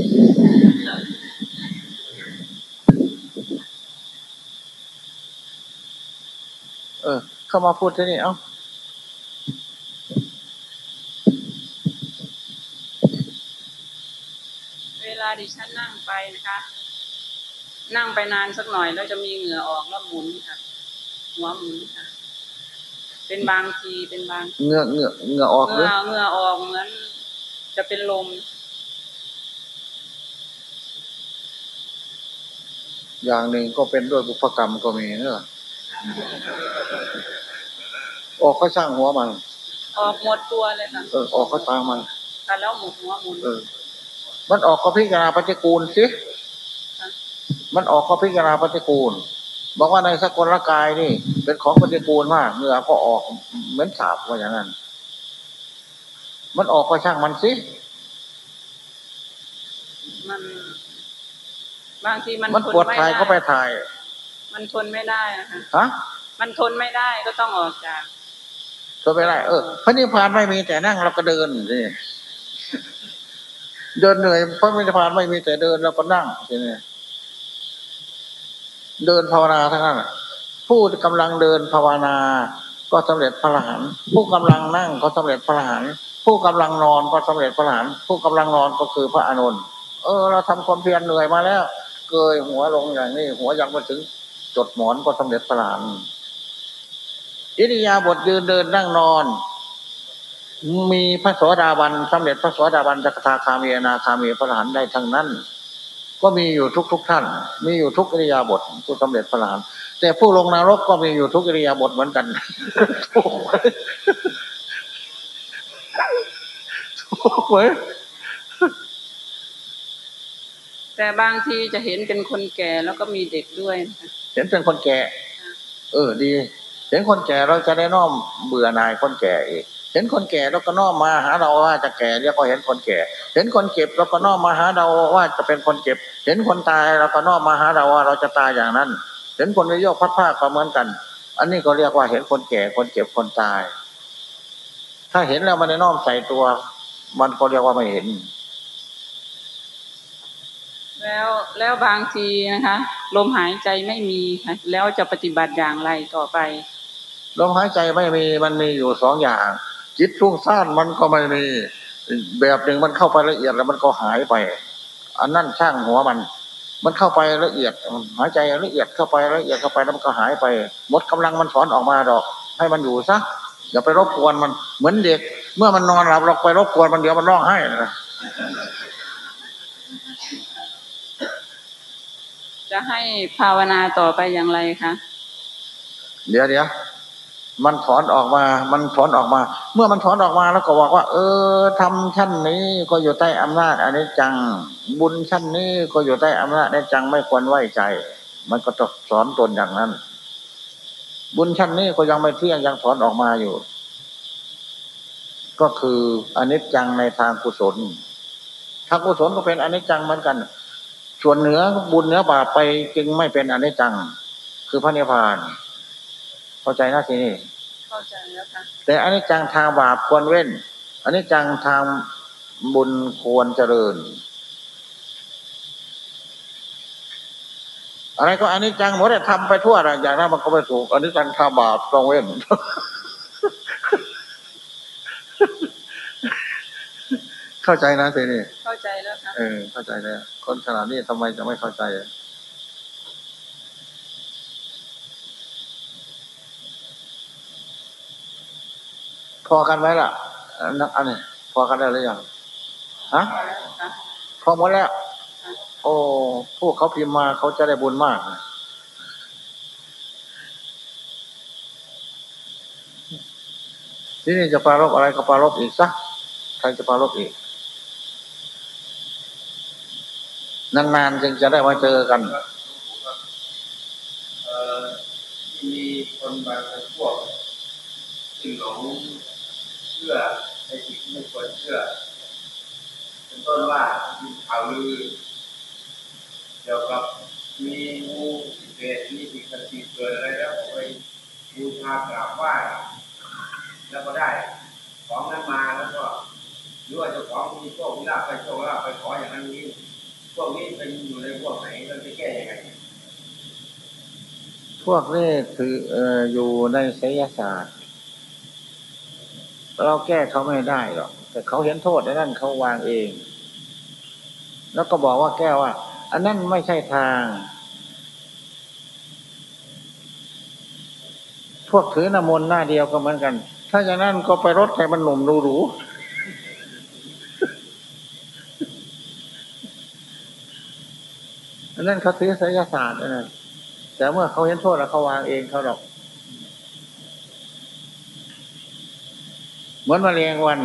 เออ เข้ามาพูดที่นี่ เอ้า เวลา ดิฉันนั่งไปนะคะ นั่งไปนานสักหน่อยแล้วจะมีเหงื่อออกแล้วหมุนค่ะ หัวหมุนค่ะ เป็นบางทีเป็นบางเหงื่อเหงื่อเหงื่อออกเหหรืองื่อเหงื่อออกเหมือน จะเป็นลมอย่างหนึ่งก็เป็นด้วยบุพกรรมก็มีเนอะออกก็ช่างหัวมัน ออกหมดตัวเลยค่ะเออออกก็ตามมันค่ะแล้วหมดหัวหมุนเออ มันออกก็พิจารณาปฏิกูลสิค่ะมันออกก็พิจารณาปฏิกูล บอกว่าในสกลร่างกายนี่ เป็นของปฏิกูลมากเหงื่อก็ออกเหมือนสาบว่าอย่างนั้น มันออกก็ช่างมันสิ มันบางทีมันมันทปวดไม่ถ่ายก็ไปถ่าย มันทนไม่ได้นะคะฮะ มันทนไม่ได้ก็ต้องออกจากทนไม่ได้ เออพระนิพพานไม่มีแต่นั่งเราก็เดินนี่ เดินเหนื่อยพระนิพพานไม่มีแต่เดินเราก็นั่งใช่ไหมเดินภาวนาทั้งนั้นผู้กำลังเดินภาวนา ก็สำเร็จพระอรหันต์ผู้กำลังนั่งก็สำเร็จพระอรหันต์ผู้กำลังนอนก็สำเร็จพระอรหันต์ผู้กำลังนอนก็คือพระอานนท์เออ เราทำความเพียรเหนื่อยมาแล้ว เกยหัวลงอย่างนี้ หัวยังมาถึงจดหมอนก็สำเร็จพระอรหันต์อิริยาบถยืนเดินนั่งนอน มีพระโสดาบันสำเร็จพระโสดาบันจักทาคามีอนาคามีพระอรหันต์ได้ทั้งนั้น ก็มีอยู่ทุกทุกๆท่าน มีอยู่ทุกอิริยาบถผู้สำเร็จพระอรหันต์แต่ผู้ลงนรกก็มีอยู่ทุกอิริยาบถเหมือนกันถูกไหมถูกไหมแต่บางทีจะเห็นเป็นคนแก่แล้วก็มีเด็กด้วยนะคะเห็นเป็นคนแก่ เออดี เห็นคนแก่เราจะได้น้อมเบื่อหนายคนแก่อีก เห็นคนแก่เราก็น้อมมาหาเราว่าจะแก่เรียกว่าเห็นคนแก่ เห็นคนเจ็บเราก็น้อมมาหาเราว่าจะเป็นคนเจ็บ เห็นคนตายเราก็น้อมมาหาเราว่าเราจะตายอย่างนั้น เห็นคนวิโยคพัดผ้าก็เหมือนกัน อันนี้ก็เรียกว่าเห็นคนแก่คนเจ็บคนตาย ถ้าเห็นแล้วมันได้น้อมใส่ตัว มันก็เรียกว่าไม่เห็น แล้วแล้วบางทีนะคะ ลมหายใจไม่มีค่ะแล้วจะปฏิบัติอย่างไรต่อไปลมหายใจไม่มีมันมีอยู่สองอย่าง จิตฟุ้งซ่านมันก็ไม่มีแบบหนึ่งมันเข้าไปละเอียดแล้วมันก็หายไป อันนั้นช่างหัวมัน มันเข้าไปละเอียดหายใจละเอียดเข้าไปละเอียดเข้าไปแล้วมันก็หายไป หมดกำลังมันถอนออกมาดอก ให้มันอยู่ซะอย่าไปรบกวนมันเหมือนเด็ก เมื่อมันนอนหลับเราไปรบกวนมันเดี๋ยวมันร้องไห้นะจะให้ภาวนาต่อไปอย่างไรคะ เดี๋ยวเดี๋ยว มันถอนออกมา มันถอนออกมา เมื่อมันถอนออกมาแล้วก็บอกว่า เออทำชั้นนี้ก็อยู่ใต้อำนาจอนิจจัง บุญชั้นนี้ก็อยู่ใต้อำนาจอนิจจังไม่ควรไว้ใจ มันก็จะสอนตนอย่างนั้น บุญชั้นนี้ก็ยังไม่เที่ยงยังถอนออกมาอยู่ ก็คืออนิจจังในทางกุศลทางกุศลก็เป็นอนิจจังเหมือนกัน ส่วนเหนือบุญเหนือบาปไปจึงไม่เป็นอนิจจัง คือพระนิพพาน เข้าใจนะทีนี้เข้าใจแล้วค่ะแต่อันนี้จังทางบาปควรเว้น อันนี้จังทางบุญควรเจริญ อะไรก็อันนี้จังหมดเลยทำไปทั่วนะอย่างนั้นมันก็ไม่ถูก อันนี้จังทางบาปต้องเว้นเข้าใจนะทีนี้เข้าใจแล้วค่ะเออเข้าใจแล้วคนขนาดนี้ทำไมจะไม่เข้าใจอะ พอกันไหมล่ะอันนั้นอันนี้พอกันได้หรือยังฮะพอหมดแล้ว โอ้พวกเขาพิมพ์มาเขาจะได้บุญมากนะที่นี่จะปารบอะไรก็ปารบอีกซะใครจะปารบอีก นานๆจึงจะได้มาเจอกันมีคนบางพวกซึ่งหลงเชื่อในสิ่ง ไม่ควรเชื่อเป็นต้นว่ามีข่าวลือเกี่ยวกับมีงูพิเศษมีสิ่งศักดิ์สิทธิ์เกิดอะไรแล้วไปบูชากราบไหว้แล้วก็ได้ของนั้นมาแล้วก็หรือว่าเจ้าของมีโชคมีลาภไปโชคลาภไปขออย่างนั้นนี้พวกนี้เป็นอยู่ในพวกไหนเราจะแก้ยังไง พวกนี้คือเอ่ออยู่ในไสยศาสตร์ เราแก้เขาไม่ได้หรอก แต่เขาเห็นโทษในนั้นเขาวางเอง แล้วก็บอกว่าแก้ว่า อันนั้นไม่ใช่ทาง พวกถือน้ำมนต์หน้าเดียวก็เหมือนกัน ถ้าอย่างนั้นก็ไปรถให้มันหนุ่มดูหรูอันนั้นเขาถือไสยศาสตร์นะแต่เมื่อเขาเห็นโทษแล้วเขาวางเองเขาหรอก เหมือนมแมลงวัน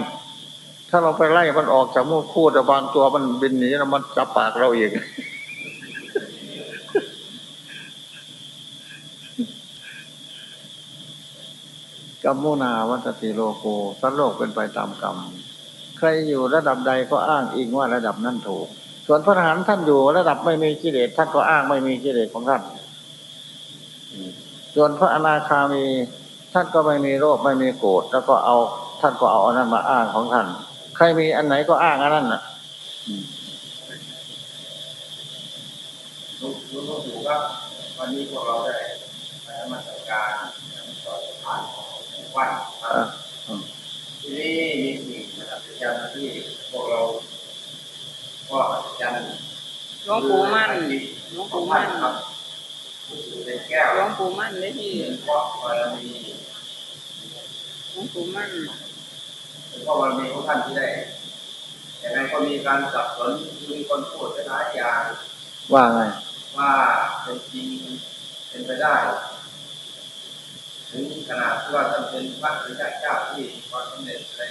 ถ้าเราไปไล่มันออกจากมูกคูดบางตัวมันบินหนีแล้มันจับปากเราเองกรรมุนาวัตติโลโกสัตโลกเป็นไปตามกรรม ใครอยู่ระดับใดก็อ้างอิงว่าระดับนั้นถูก ส่วนพระทหารท่านอยู่ระดับไม่มีกิเลสท่านก็อ้างไม่มีกิเลสของท่าน ส่วนพระอนาคามีท่านก็ไม่มีโรคไม่มีโกรธแล้วก็เอา ท่านก็เอาอันนั้นมาอ้างของท่าน ใครมีอันไหนก็อ้างอันนั้นน่ะรู้รู้รู้อยู่ว่าวันนี้พวกเราได้มาจัดการต่อผ่านของวันเอออืมทีนี้มีสิ่งนะครับอาจารย์ที่พวกเราก็อาจารย์หลวงปู่มั่นหลวงปู่มั่นครับหลวงปู่มั่นเลยที่เพราะบารมี หลวงปู่มั่นเพราะบารมีของท่านที่ได้แต่ในก็มีการสับสนมีคนพูดหลายอย่างว่าไงว่าเป็นจริงเป็นไปได้ถึงขนาดที่ว่าท่านเป็นพระหรือเจ้าที่มีความสำเร็จใน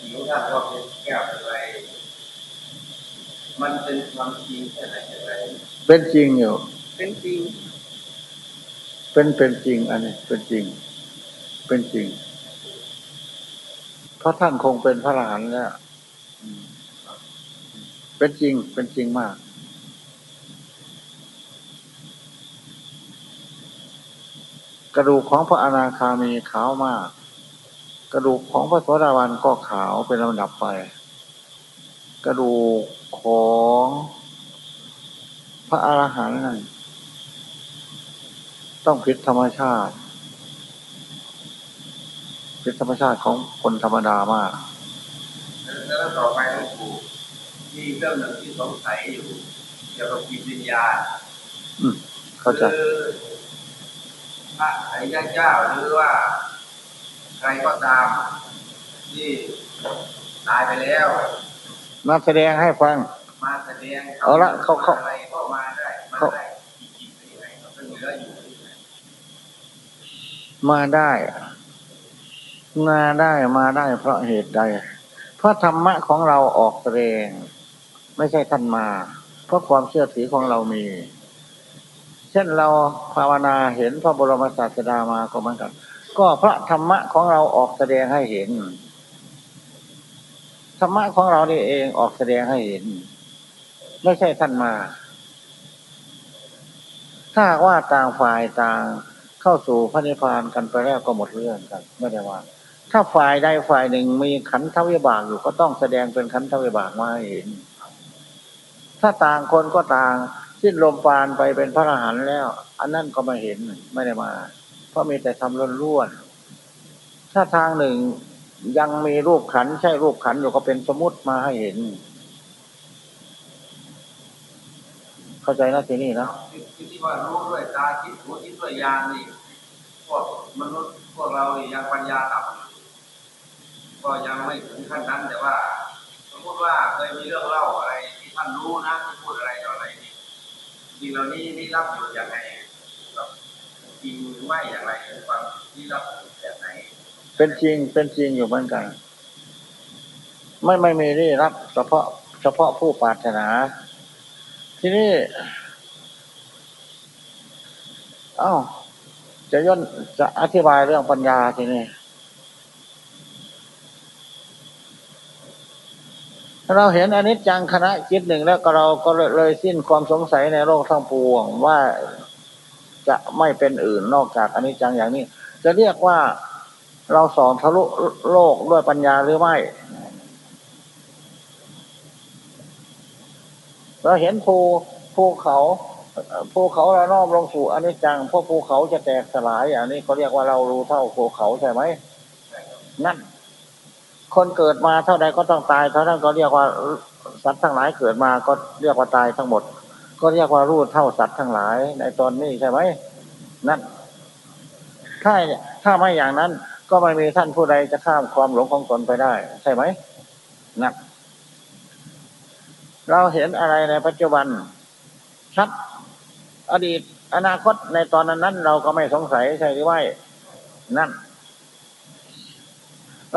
ผิวท่านก็เป็นแก้วเป็นอะไรมันเป็นความจริงแค่ไหนอย่างไรเป็นจริงอยู่ เป็นจริง เป็นเป็นจริง อันนี้เป็นจริง เป็นจริง เพราะท่านคงเป็นพระอรหันต์แล้วเป็นจริง เป็นจริงมาก กระดูกของพระอนาคามีขาวมาก กระดูกของพระโสดาบันก็ขาวเป็นลำดับไป กระดูกของพระอรหันต์นั่นต้องผิดธรรมชาติ ผิดธรรมชาติของคนธรรมดามาก แล้วต่อไปหลวงปู่มีเรื่องหนึ่งที่สงสัยอยู่เกี่ยวกับจิตวิญญาณอืมเข้าใจคือพระอริยเจ้าหรือว่า ใครก็ตาม ที่ตายไปแล้วมาแสดงให้ฟัง มาแสดงเอาละเขาเขาอะไรก็มาได้มาเขาได้จริงๆได้ยังไงเขาเป็นเหลืออยู่ที่ไหนมาได้ มาได้มาได้เพราะเหตุใด เพราะธรรมะของเราออกแสดงไม่ใช่ท่านมา เพราะความเชื่อถือของเรามี เช่นเราภาวนาเห็นพระบรมศาสดามาก็เหมือนกัน ก็พระธรรมะของเราออกแสดงให้เห็น ธรรมะของเรานี่เองออกแสดงให้เห็น ไม่ใช่ท่านมา ถ้าว่าต่างฝ่ายต่างเข้าสู่พระนิพพานกันไปแล้วก็หมดเรื่องกัน ไม่ได้ว่า ถ้าฝ่ายใดฝ่ายหนึ่งมีขันธวิบากอยู่ก็ต้องแสดงเป็นขันธวิบากมาให้เห็น ถ้าต่างคนก็ต่างสิ้นลมปานไปเป็นพระอรหันต์แล้ว อันนั้นก็ม่เห็นไม่ได้มา เพราะมีแต่ทำล้วนถ้าทางหนึ่งยังมีรูปขันใช่รูปขันอยู่ก็เป็นสมมติมาให้เห็น เข้าใจนะทีนี้นะที่ว่ารู้ด้วยตาทิพย์หูทิพย์ด้วยญาณนี่พวกมนุษย์พวกเรานี่ยังปัญญาต่ำ ก็ยังไม่ถึงขั้นนั้นแต่ว่าสมมติว่าเคยมีเรื่องเล่าอะไรที่ท่านรู้นะที่พูดอะไรต่ออะไรนี่จริงเหล่านี้นี่รับอยู่อย่างไรแบบจริงหรือไม่อย่างไรความที่รับแบบไหน เป็นจริงเป็นจริงอยู่เหมือนกัน ไม่ไม่มีได้รับ เฉพาะ เฉพาะผู้ปรารถนา ที่นี่เอ้าจะย่นจะอธิบายเรื่องปัญญาทีนี้ เราเห็นอนิจจังคณะจิตหนึ่งแล้วก็เราก็เลยสิ้นความสงสัยในโลกทั้งปวงว่าจะไม่เป็นอื่นนอกจากอนิจจังอย่างนี้ จะเรียกว่าเราสอนทะลุโลกด้วยปัญญาหรือไม่ เราเห็นภูภูเขาภูเขาเรานอมลงสู่อนิจจังเพราะภูเขาจะแตกสลายอันนี้เขาเรียกว่าเรารู้เท่าภูเขาใช่ไหม คนเกิดมาเท่าใดก็ต้องตายเท่านั้นก็เรียกว่าสัตว์ทั้งหลายเกิดมาก็เรียกว่าตายทั้งหมด ก็เรียกว่ารู้เท่าสัตว์ทั้งหลาย ในตอนนี้ใช่ไหมนั่นถ้าถ้าไม่อย่างนั้น ก็ไม่มีท่านผู้ใดจะข้ามความหลงของตนไปได้ ใช่ไหมนั่นเราเห็นอะไรในปัจจุบัน ชัด อดีต อนาคตในตอนนั้นนั้นเราก็ไม่สงสัยใช่หรือไม่นั่น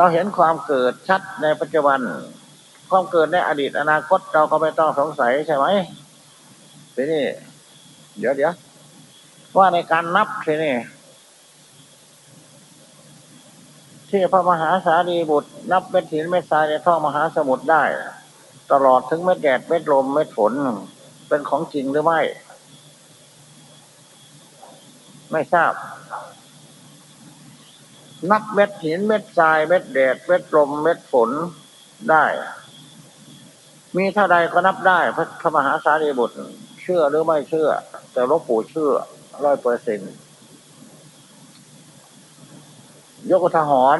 เราเห็นความเกิดชัดในปัจจุบัน ความเกิดในอดีตอนาคตเราก็ไม่ต้องสงสัยใช่ไหมทีนี้เดี๋ยวเดี๋ยวว่าในการนับทีนี้ที่พระมหาสารีบุตร นับเม็ดหินเม็ดทรายในท่อมหาสมุทรได้ ตลอดถึงเม็ดแดดเม็ดลมเม็ดฝนเป็นของจริงหรือไม่ ไม่ทราบ นับเม็ดหินเม็ดทรายเม็ดแดดเม็ดลมเม็ดฝนได้ มีเท่าใดก็นับได้พระพระมหาสารีบุตร เชื่อหรือไม่เชื่อ แต่หลวงปู่เชื่อร้อยเปอร์เซ็นต์ยกทหร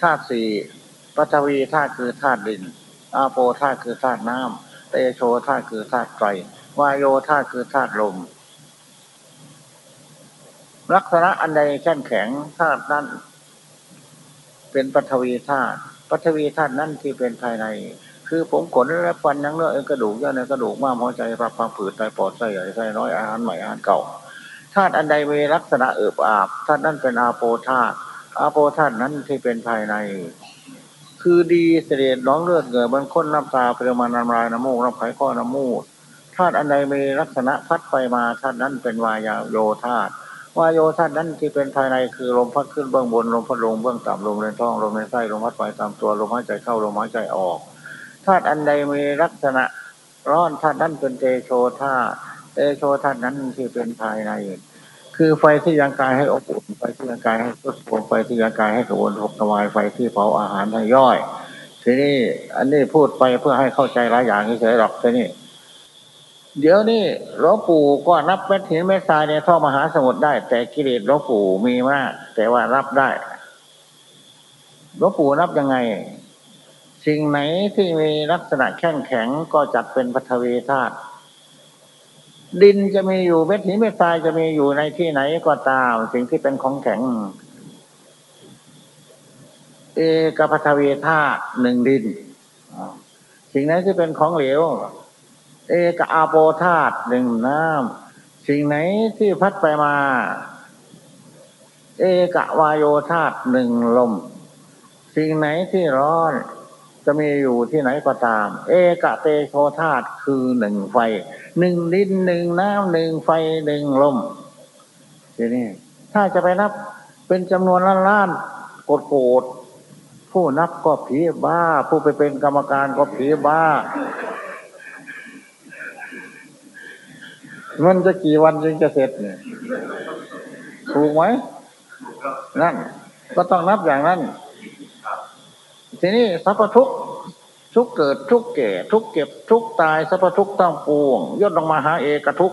ธาตุสี่ปัทวีธาตุคือธาตุดิน อาโปธาตุคือธาตุน้ำเตโชธาตุคือธาตุไฟ วายโยธาคือธาตุลม ลักษณะอันใดแข็งแข็งธาตุนั้น เป็นปัทวีธาตุปัทวีธาตุนั้นที่เป็นภายใน คือผมขนและฟันยังเนื้อเอ็นกระดูกย่อในกระดูกม้ามหัวใจรับความผืดไตปอดไส้ใหญ่ไส้น้อยอาหารใหม่อาหารเก่าธาตุอันใดมีลักษณะเอิบอาบธาตุนั้นเป็นอาโปธาตุอาโปธาตุนั้นที่เป็นภายใน คือดีเสด็จน้องเลือดเกิดบนค้นน้ำตาเปรมาน้ำลายน้ำมูกน้ำไผ่ข้อน้ำมูด ธาตุอันใดมีลักษณะพัดไปมาธาตุนั้นเป็นวายาโยธาตุวายโยธาตุนั้นที่เป็นภายในคือลมพัดขึ้นเบื้องบนลมพัดลงเบื้องต่ำลมในท้องลมในไส้ลมพัดไปตามตัวลมหายใจเข้าลมหายใจออกธาตุอันใดมีลักษณะร้อนธาตุนั้นเป็นเตโชธาตุเตโชธาตุนั้นที่เป็นภายใน คือไฟที่ยังกายให้อบอุ่นไฟที่ยังกายให้สุดโทมไฟที่ยังกายให้กระวนทกทวายไฟที่เผาอาหารให้ย่อย ทีนี้อันนี้พูดไปเพื่อให้เข้าใจหลายอย่างเฉยๆหรอกทีนี้ เดี๋ยวนี้หลวงปู่ก็นับเม็ดหินเม็ดทรายในท่อมหาสมุทรได้ แต่กิเลสหลวงปู่มีมาก แต่ว่ารับได้หลวงปู่นับยังไง สิ่งไหนที่มีลักษณะแข็งแข็งก็จัดเป็นปฐวีธาตุดินจะมีอยู่เม็ดหินเม็ดทรายจะมีอยู่ในที่ไหนก็ตาม สิ่งที่เป็นของแข็ง เอกปฐวีธาตุหนึ่งดิน สิ่งไหนที่เป็นของเหลว เอกอาโปธาตุหนึ่งน้ำสิ่งไหนที่พัดไปมา เอกวายโยธาตุหนึ่งลม สิ่งไหนที่ร้อนจะมีอยู่ที่ไหนก็ตาม เอกเตโชธาตุคือหนึ่งไฟหนึ่งดินหนึ่งน้ำหนึ่งไฟหนึ่งลมทีนี้ถ้าจะไปนับเป็นจำนวนล้านล้านโกดโกดผู้นับก็ผีบ้า ผู้ไปเป็นกรรมการก็ผีบ้า มันจะกี่วันจึงจะเสร็จเนี่ยถูกไหมนั่น ก็ต้องนับอย่างนั้น ทีนี้สัพพทุกทุกเกิดทุกแก่ ทุกเก็บทุกตายสัพพทุกตั้งปวงย่นลงมาหาเอกทุก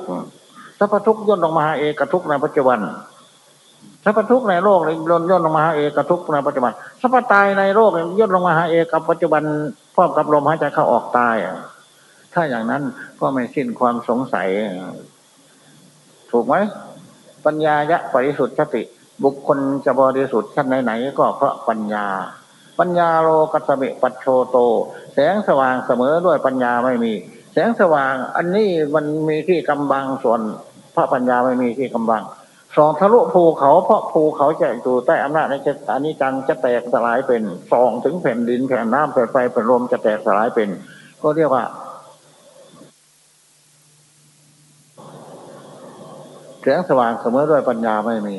สัพพทุกย่นลงมาหาเอกทุกในปัจจุบันสัพพทุกในโลกเลยย่นย่นลงมาหาเอกทุกในปัจจุบันสัพพตายในโลกย่นลงมาหาเอกปัจจุบันพร้อมกับลมหายใจเข้าออกตายถ้าอย่างนั้นก็ไม่สิ้นความสงสัย ถูกไหมปัญญายะปริสุทธิ์ติ บุคคลจะบริสุทธิ์ชั้นไหนๆก็เพราะปัญญา ปัญญาโลกัสเมปัจโชโต แสงสว่างเสมอด้วยปัญญาไม่มี แสงสว่างอันนี้มันมีที่กำบังส่วน พระปัญญาไม่มีที่กำบังสองทะลุภูเขาเพราะภูเขาจะอยู่ใต้อำนาจในจอันนี้จังจะแตกสลายเป็นสองถึงแผ่นดินแผ่นน้ำแผ่นไฟแผ่นลมจะแตกสลายเป็น ก็เรียกว่า แสงสว่างเสมอด้วยปัญญาไม่มี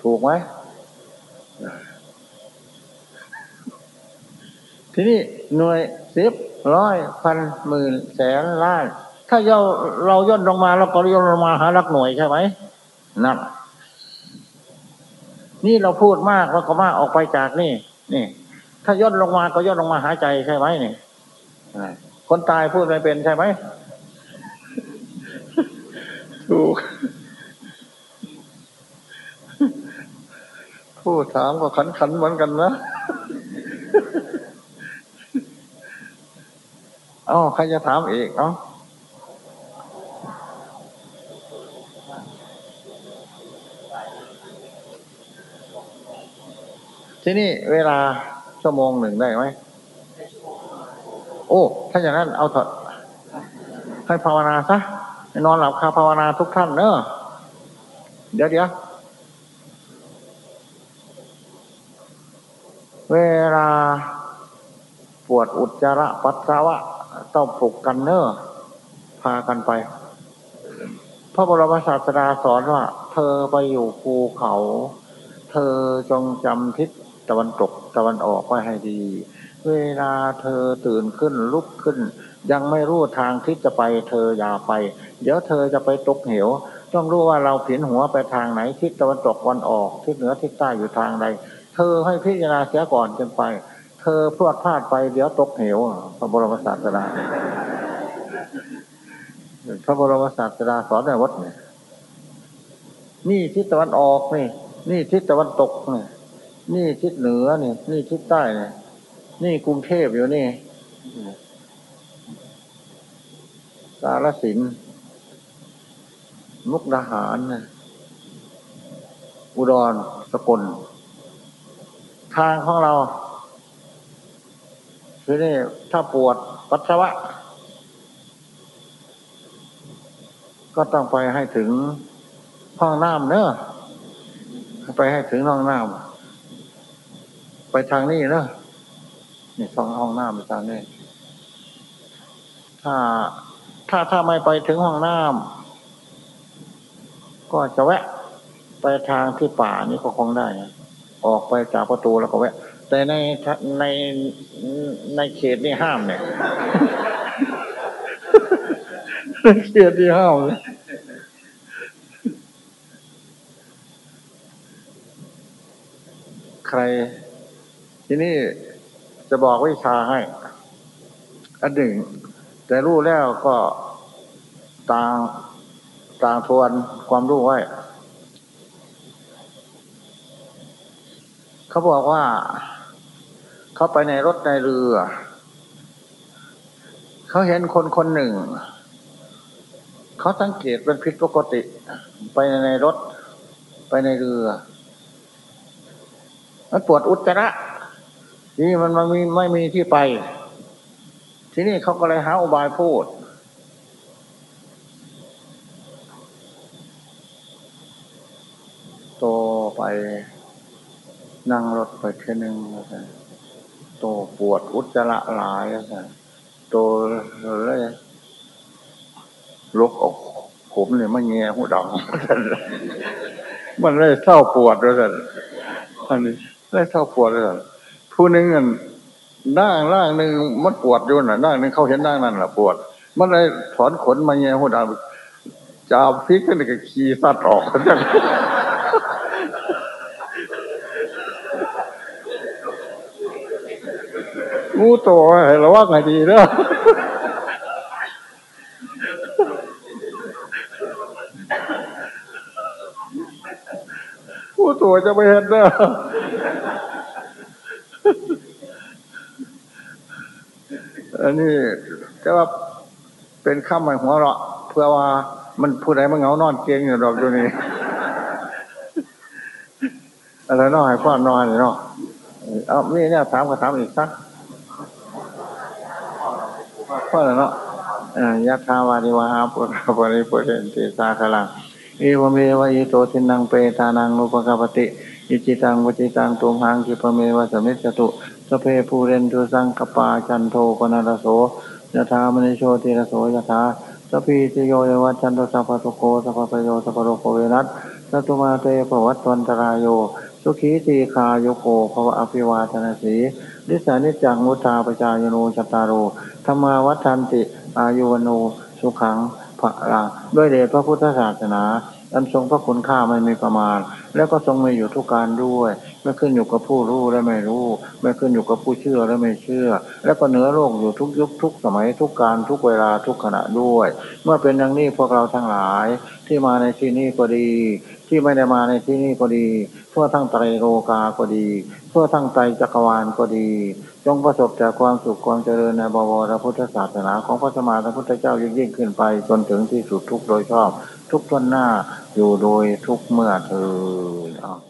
ถูกไหมทีนี้หน่วยสิบร้อยพันหมื่นแสนล้าน ถ้าเราเราย่นลงมาเราก็ย่นลงมาหาลักหน่วยใช่ไหมนั่นนี่เราพูดมากเราก็มากออกไปจากนี่นี่ ถ้าย่นลงมาก็ย่นลงมาหาใจใช่ไหมนี่คนตายพูดไม่เป็นใช่ไหม ถูก ผู้ถามก็ขันขันเหมือนกันนะอ๋อใครจะถามอีกเนาะที่นี่เวลาชั่วโมงหนึ่งได้ไหม โอ้ ถ้าอย่างนั้นเอาเถอะให้ภาวนาซะ นอนหลับคาภาวนาทุกท่านเนอะเดี๋ยวเดี๋ยวเวลาปวดอุจจาระปัสสาวะต้องปลุกกันเนอะพากันไป พระบรมศาสดาสอนว่า เธอไปอยู่ภูเขา เธอจงจำทิศตะวันตกตะวันออกไว้ให้ดี เวลาเธอตื่นขึ้นลุกขึ้น ยังไม่รู้ทางทิศจะไปเธออย่าไป เดี๋ยวเธอจะไปตกเหว ต้องรู้ว่าเราผินหัวไปทางไหนทิศตะวันตกวันออกทิศเหนือทิศใต้อยู่ทางใด เธอให้พิจารณาเสียก่อนจนไป เธอพลวดพลาดไปเดี๋ยวตกเหว พระบรมศาสดาพระบรมศาสดาสอนในวัดเนี่ยนี่ทิศตะวันออกนี่ นี่ทิศตะวันตกนี่นี่ทิศเหนือนี่นี่ทิศใต้นี่นี่กรุงเทพอยู่นี่ กาลสิน มุกดาหาร อุดร สกล ทางของเราคือนี่ถ้าปวดปัสสาวะ ก็ต้องไปให้ถึงห้องน้ำเนอะไปให้ถึงห้องน้ำไปทางนี้เนอะนี่ช่องห้องน้ำไปทางนี้ถ้า ถ้าถ้าไม่ไปถึงห้องน้ำก็จะแวะ ไปทางที่ป่านี้ก็คงได้ ออกไปจากประตูแล้วก็แวะ แต่ในในในเขตนี่ห้ามเนี่ยในเขตนี่ห้ามเลยใคร ที่นี่จะบอกวิชาให้ อันหนึ่ง แต่รู้แล้วก็ต่างต่างทวนความรู้ไว้ เขาบอกว่า เขาไปในรถในเรือ เขาเห็นคนคนหนึ่ง เขาสังเกตเป็นผิดปกติ ไปในรถ ไปในเรือ มันปวดอุจจาระนี่มันมันมีไม่มีที่ไป ที่นี่เขาก็เลยหาอุบายพูด โตไปนั่งรถไปเท่นึงโตปวดอุจจาระหลายโตเลยลกออกผมเนี่ยมันเงี้ยหูดังมันเลยเศร้าปวดด้วยกันอันนี้ได้เท่าปวดเลยผู้หนึ่งอัน ด่างร่างหนึ่งมันปวดอยู่น่ะด่างหนึ่งเขาเห็นด่างนั่นแหละปวด มันเลยถอนขนมาเงี้ยหัวดาจับพิกขึ้นก็ขี่สัตว์ออกจังงูตัวระวังไงดีเนาะงูตัวจะไม่เห็นเนา อันนี้แต่ว่าเป็นข้ามใหม่หัวเราะ เพื่อว่ามันผู้ใดมันเหงานอนเกียงอยู่ดอกอยู่นี่อะไรนอให้พ่อนอนเนาะเอามีเนี่ยถามก็ถามอีกสักพ่อเนาะยะทาวาริวาหาปุระปริปุเรนติสาคลังเอวเมวะอิโตทินังเปตานังนุปกปติอิจิตังวจิตังตุมหังคิปเมวะสมิจตุ สเพภูเรนตุสังกปาจันโทปนารโสยะธามณิโชติรโสยะธาสพีติโยยวัจันโทสัพพโกสัพพโยสัพพโรโคเวนัสสัตุมาเตปวัตวันตรายโย สุขีตีคาโยโกภวะอภิวาทนาสีลิสานิจังมุตาปจายโนชตารโรธรรมาวัฏันติ อายุวโน สุขังพระลาด้วยเดชพระพุทธศาสนา อันทรงพระคุณค่าไม่มีประมาณ แล้วก็ทรงมีอยู่ทุกการด้วย ไม่ขึ้นอยู่กับผู้รู้และไม่รู้ ไม่ขึ้นอยู่กับผู้เชื่อและไม่เชื่อ แล้วก็เหนือโลกอยู่ทุกยุคทุกสมัยทุกการทุกเวลาทุกขณะด้วย เมื่อเป็นดังนี้พวกเราทั้งหลายที่มาในที่นี้ก็ดี ที่ไม่ได้มาในที่นี้ก็ดีทั่วทั้งไตรโลกาก็ดีทั่วทั้งใจจักรวาลก็ดี จงประสบแต่ความสุขความเจริญในบวรพุทธศาสนาของพระสมมาพระพุทธเจ้ายิ่งยิ่งขึ้นไปจนถึงที่สุดทุกโดยชอบ ทุกทวนหน้าอยู่โดยทุกเมื่อเธอ